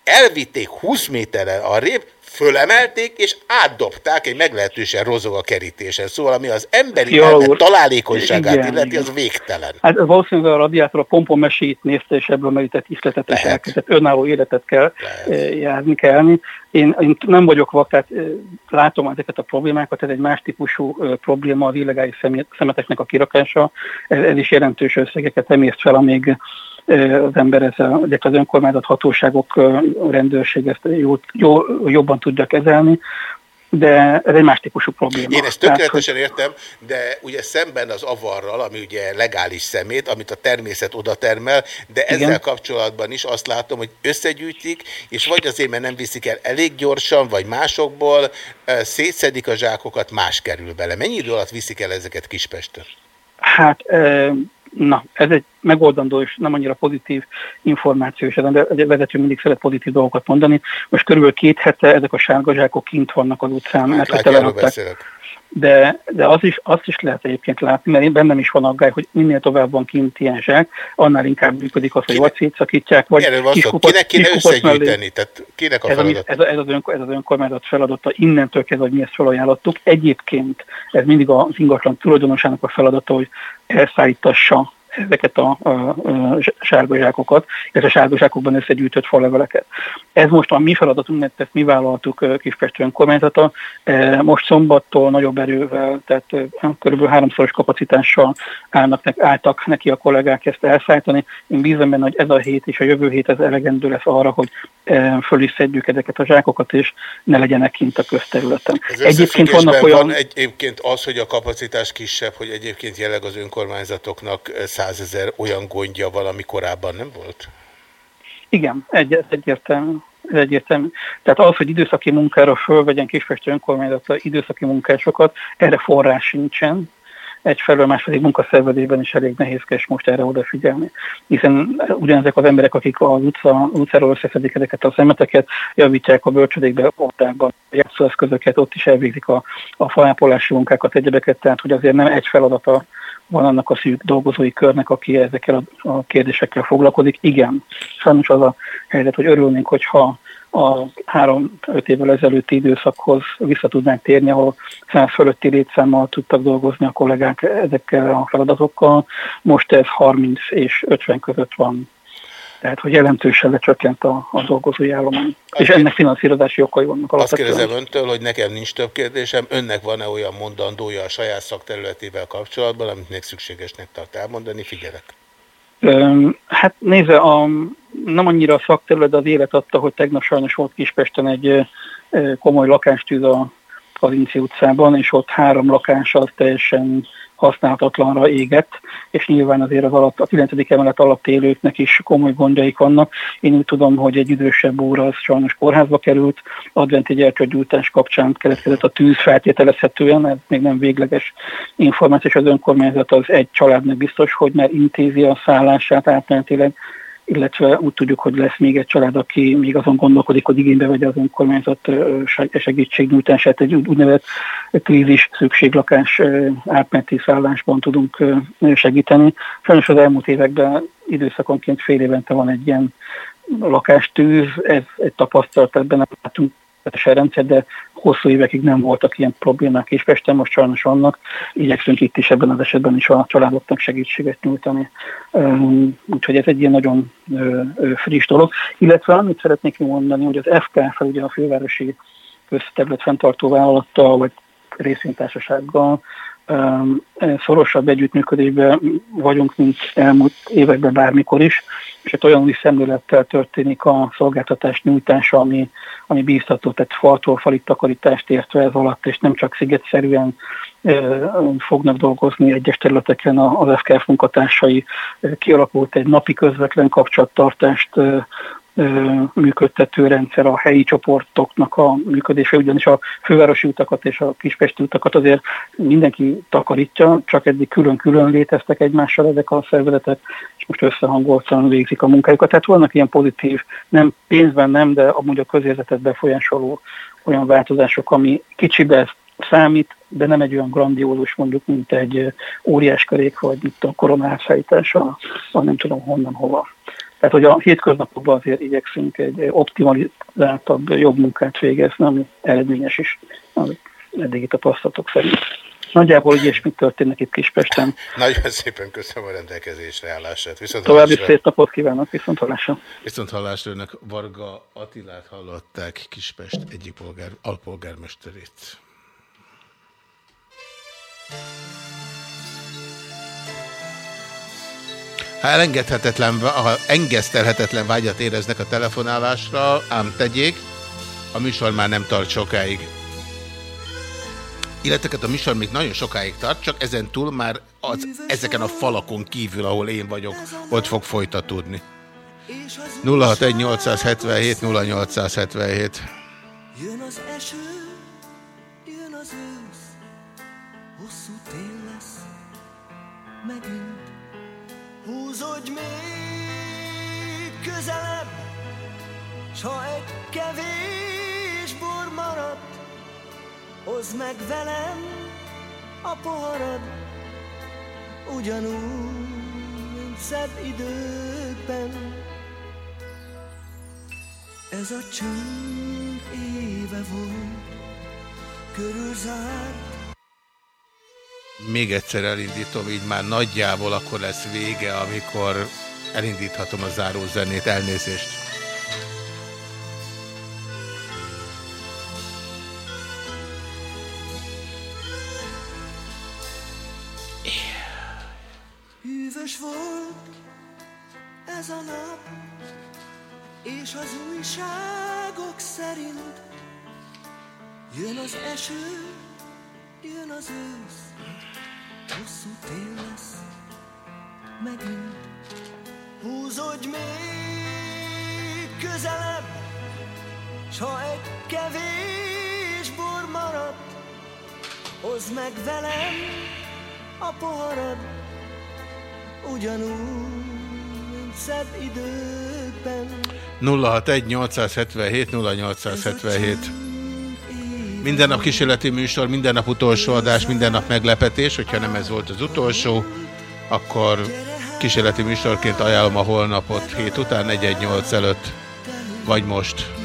elvitték 20 méterrel arrébb, fölemelték és átdobták egy meglehetősen rozog a kerítésen. Szóval ami az emberi elme találékonyságát Igen, illeti, igen. az végtelen. Hát valószínűleg a radiátor a pompon mesét nézte, és ebből merített ihletet, és elkezdett önálló életet kell eh, járni, kelni. Én, én nem vagyok vak, tehát eh, látom ezeket a problémákat, ez egy más típusú eh, probléma az illegális szemeteknek a kirakása. Ez, ez is jelentős összegeket emészt fel, amíg az ember ezzel, ezek az önkormányzat hatóságok, rendőrség ezt jó, jó, jobban tudja kezelni, de ez egy más típusú probléma. Én ezt Tehát, tökéletesen értem, de ugye szemben az avarral, ami ugye legális szemét, amit a természet oda termel, de ezzel Igen. kapcsolatban is azt látom, hogy összegyűjtik, és vagy azért, mert nem viszik el elég gyorsan, vagy másokból, szétszedik a zsákokat, más kerül bele. Mennyi idő alatt viszik el ezeket Kispesten? Hát, na, ez egy megoldandó és nem annyira pozitív információ, és egy vezető mindig szeret pozitív dolgokat mondani. Most körülbelül két hete ezek a sárga zsákok kint vannak az utcán, mert Látja, lerakták. beszélek. De, de az is, azt is lehet egyébként látni, mert én bennem is van aggály, hogy minél tovább van kint ilyen zsák, annál inkább működik az, hogy vagy szétszakítják, vagy Erről van kiskupac- kinek kéne mellé- összegyűjteni? Tehát kinek a ez, feladat? ez, ez, az önkor, ez az önkormányzat feladata, innentől kezdve, hogy mi ezt felajánlottuk. Egyébként ez mindig az ingatlan tulajdonosának a feladata, hogy elszállítassa ezeket a, a, a sárga zsákokat, és a sárga zsákokban összegyűjtött faleveleket. Ez most a mi feladatunk, mert ezt mi vállaltuk Kispest önkormányzata. E, Most szombattól nagyobb erővel, tehát kb. háromszoros kapacitással állnak, álltak neki a kollégák ezt elszállítani. Én bízom benne, hogy ez a hét és a jövő hét ez elegendő lesz arra, hogy e, föl is szedjük ezeket a zsákokat, és ne legyenek kint a közterületen. Ez Egyébként vannak olyan... van egyébként az, hogy a kapacitás kisebb, hogy egyébként jelenleg az önkormányzatoknak eh, százezer olyan gondja van, ami korábban nem volt? Igen, egy, egyértelmű. Ez egyértelmű. Tehát az, hogy időszaki munkára fölvegyen Kispesti önkormányzata időszaki munkásokat, erre forrás sincsen. Egyfelől, másfelé munkaszervezésben is elég nehézkes most erre odafigyelni. Hiszen ugyanezek az emberek, akik az utca, utcáról összeszedik ezeket a szemeteket, javítják a bölcsödékbe, ottákban, a játszóeszközöket, ott is elvégzik a, a faápolási munkákat, egyebeket, tehát hogy azért nem egy feladata van annak a szűk dolgozói körnek, aki ezekkel a, kérdésekkel foglalkozik. Igen, sajnos az a helyzet, hogy örülnénk, hogyha a három-öt évvel ezelőtti időszakhoz vissza tudnánk térni, ahol 100 fölötti létszámmal tudtak dolgozni a kollégák ezekkel a feladatokkal. Most ez 30 és 50 között van. Tehát, hogy jelentősen lecsökkent a, a dolgozói állomány. És ennek finanszírozási okai vannak Azt alapvetően. kérdezem öntől, hogy nekem nincs több kérdésem, önnek van-e olyan mondandója a saját szakterületével kapcsolatban, amit még szükségesnek tart elmondani, figyelek. Hát nézze, a, nem annyira a szakterület, de az élet adta, hogy tegnap sajnos volt Kispesten egy komoly lakástűz a Karinci utcában, és ott három lakás az teljesen használhatatlanra égett, és nyilván azért az alatt, a 9. emelet alatt élőknek is komoly gondjaik vannak. Én úgy tudom, hogy egy idősebb úr az sajnos kórházba került, adventi gyertyagyújtás kapcsán keletkezett a tűz feltételezhetően, ez még nem végleges információ, és az önkormányzat az egy családnak biztos, hogy már intézi a szállását átmenetileg, illetve úgy tudjuk, hogy lesz még egy család, aki még azon gondolkodik, hogy igénybe vegye az önkormányzat segítségnyújtását, egy úgy- úgynevezett krízis szükséglakás ö, átmeneti szállásban tudunk segíteni. Sajnos az elmúlt években időszakonként fél évente van egy ilyen lakástűz, ez egy tapasztalat, ebben nem látunk rendszer, de hosszú évekig nem voltak ilyen problémák és Pesten, most sajnos vannak. Igyekszünk itt is ebben az esetben is a családoknak segítséget nyújtani. Úgyhogy ez egy ilyen nagyon friss dolog. Illetve amit szeretnék mondani, hogy az FKF, ugye a fővárosi közterület fenntartó vállalattal, vagy részvénytársasággal szorosabb együttműködésben vagyunk, mint elmúlt években bármikor is, és egy olyan új szemlélettel történik a szolgáltatás nyújtása, ami, ami bíztató, tehát faltól falig takarítást értve ez alatt, és nem csak szigetszerűen fognak dolgozni egyes területeken az FKF munkatársai. Kialakult egy napi közvetlen kapcsolattartást működtető rendszer a helyi csoportoknak a működése, ugyanis a fővárosi utakat és a kispesti utakat azért mindenki takarítja, csak eddig külön-külön léteztek egymással ezek a szervezetek, és most összehangoltan végzik a munkájukat. Tehát vannak ilyen pozitív, nem pénzben nem, de amúgy a közérzetet befolyásoló olyan változások, ami kicsibe számít, de nem egy olyan grandiózus mondjuk, mint egy óriás kerék, vagy itt a koronászállítás, a, a nem tudom honnan hova. Tehát, hogy a hétköznapokban azért igyekszünk egy optimalizáltabb, jobb munkát végezni, ami eredményes is az eddigi tapasztalatok szerint. Nagyjából ilyesmit történnek itt Kispesten. Nagyon szépen köszönöm a rendelkezésre állását. Viszont További hallásra. szép napot kívánok, viszont hallásra. Viszont hallásra önök Varga Attilát hallották, Kispest egyik polgár, alpolgármesterét. Ha elengedhetetlen, ha engesztelhetetlen vágyat éreznek a telefonálásra, ám tegyék, a műsor már nem tart sokáig. Illetve a műsor még nagyon sokáig tart, csak ezen túl már az, ezeken a falakon kívül, ahol én vagyok, ott fog folytatódni. 061 877 0877 Jön az eső, ha egy kevés bor maradt, hozd meg velem a poharad, ugyanúgy, mint szebb időkben. Ez a csönd éve volt, körülzárt, Még egyszer elindítom, így már nagyjából akkor lesz vége, amikor elindíthatom a záró zenét. Elnézést! Újságok szerint jön az eső, jön az ősz, hosszú tél lesz, megint. Húzódj még közelebb, s ha egy kevés bor maradt, hozd meg velem a poharad, ugyanúgy, szebb időkben. 061 877 0877 Minden nap kísérleti műsor, minden nap utolsó adás, minden nap meglepetés. Hogyha nem ez volt az utolsó, akkor kísérleti műsorként ajánlom a holnapot 7 után, 418 előtt, vagy most.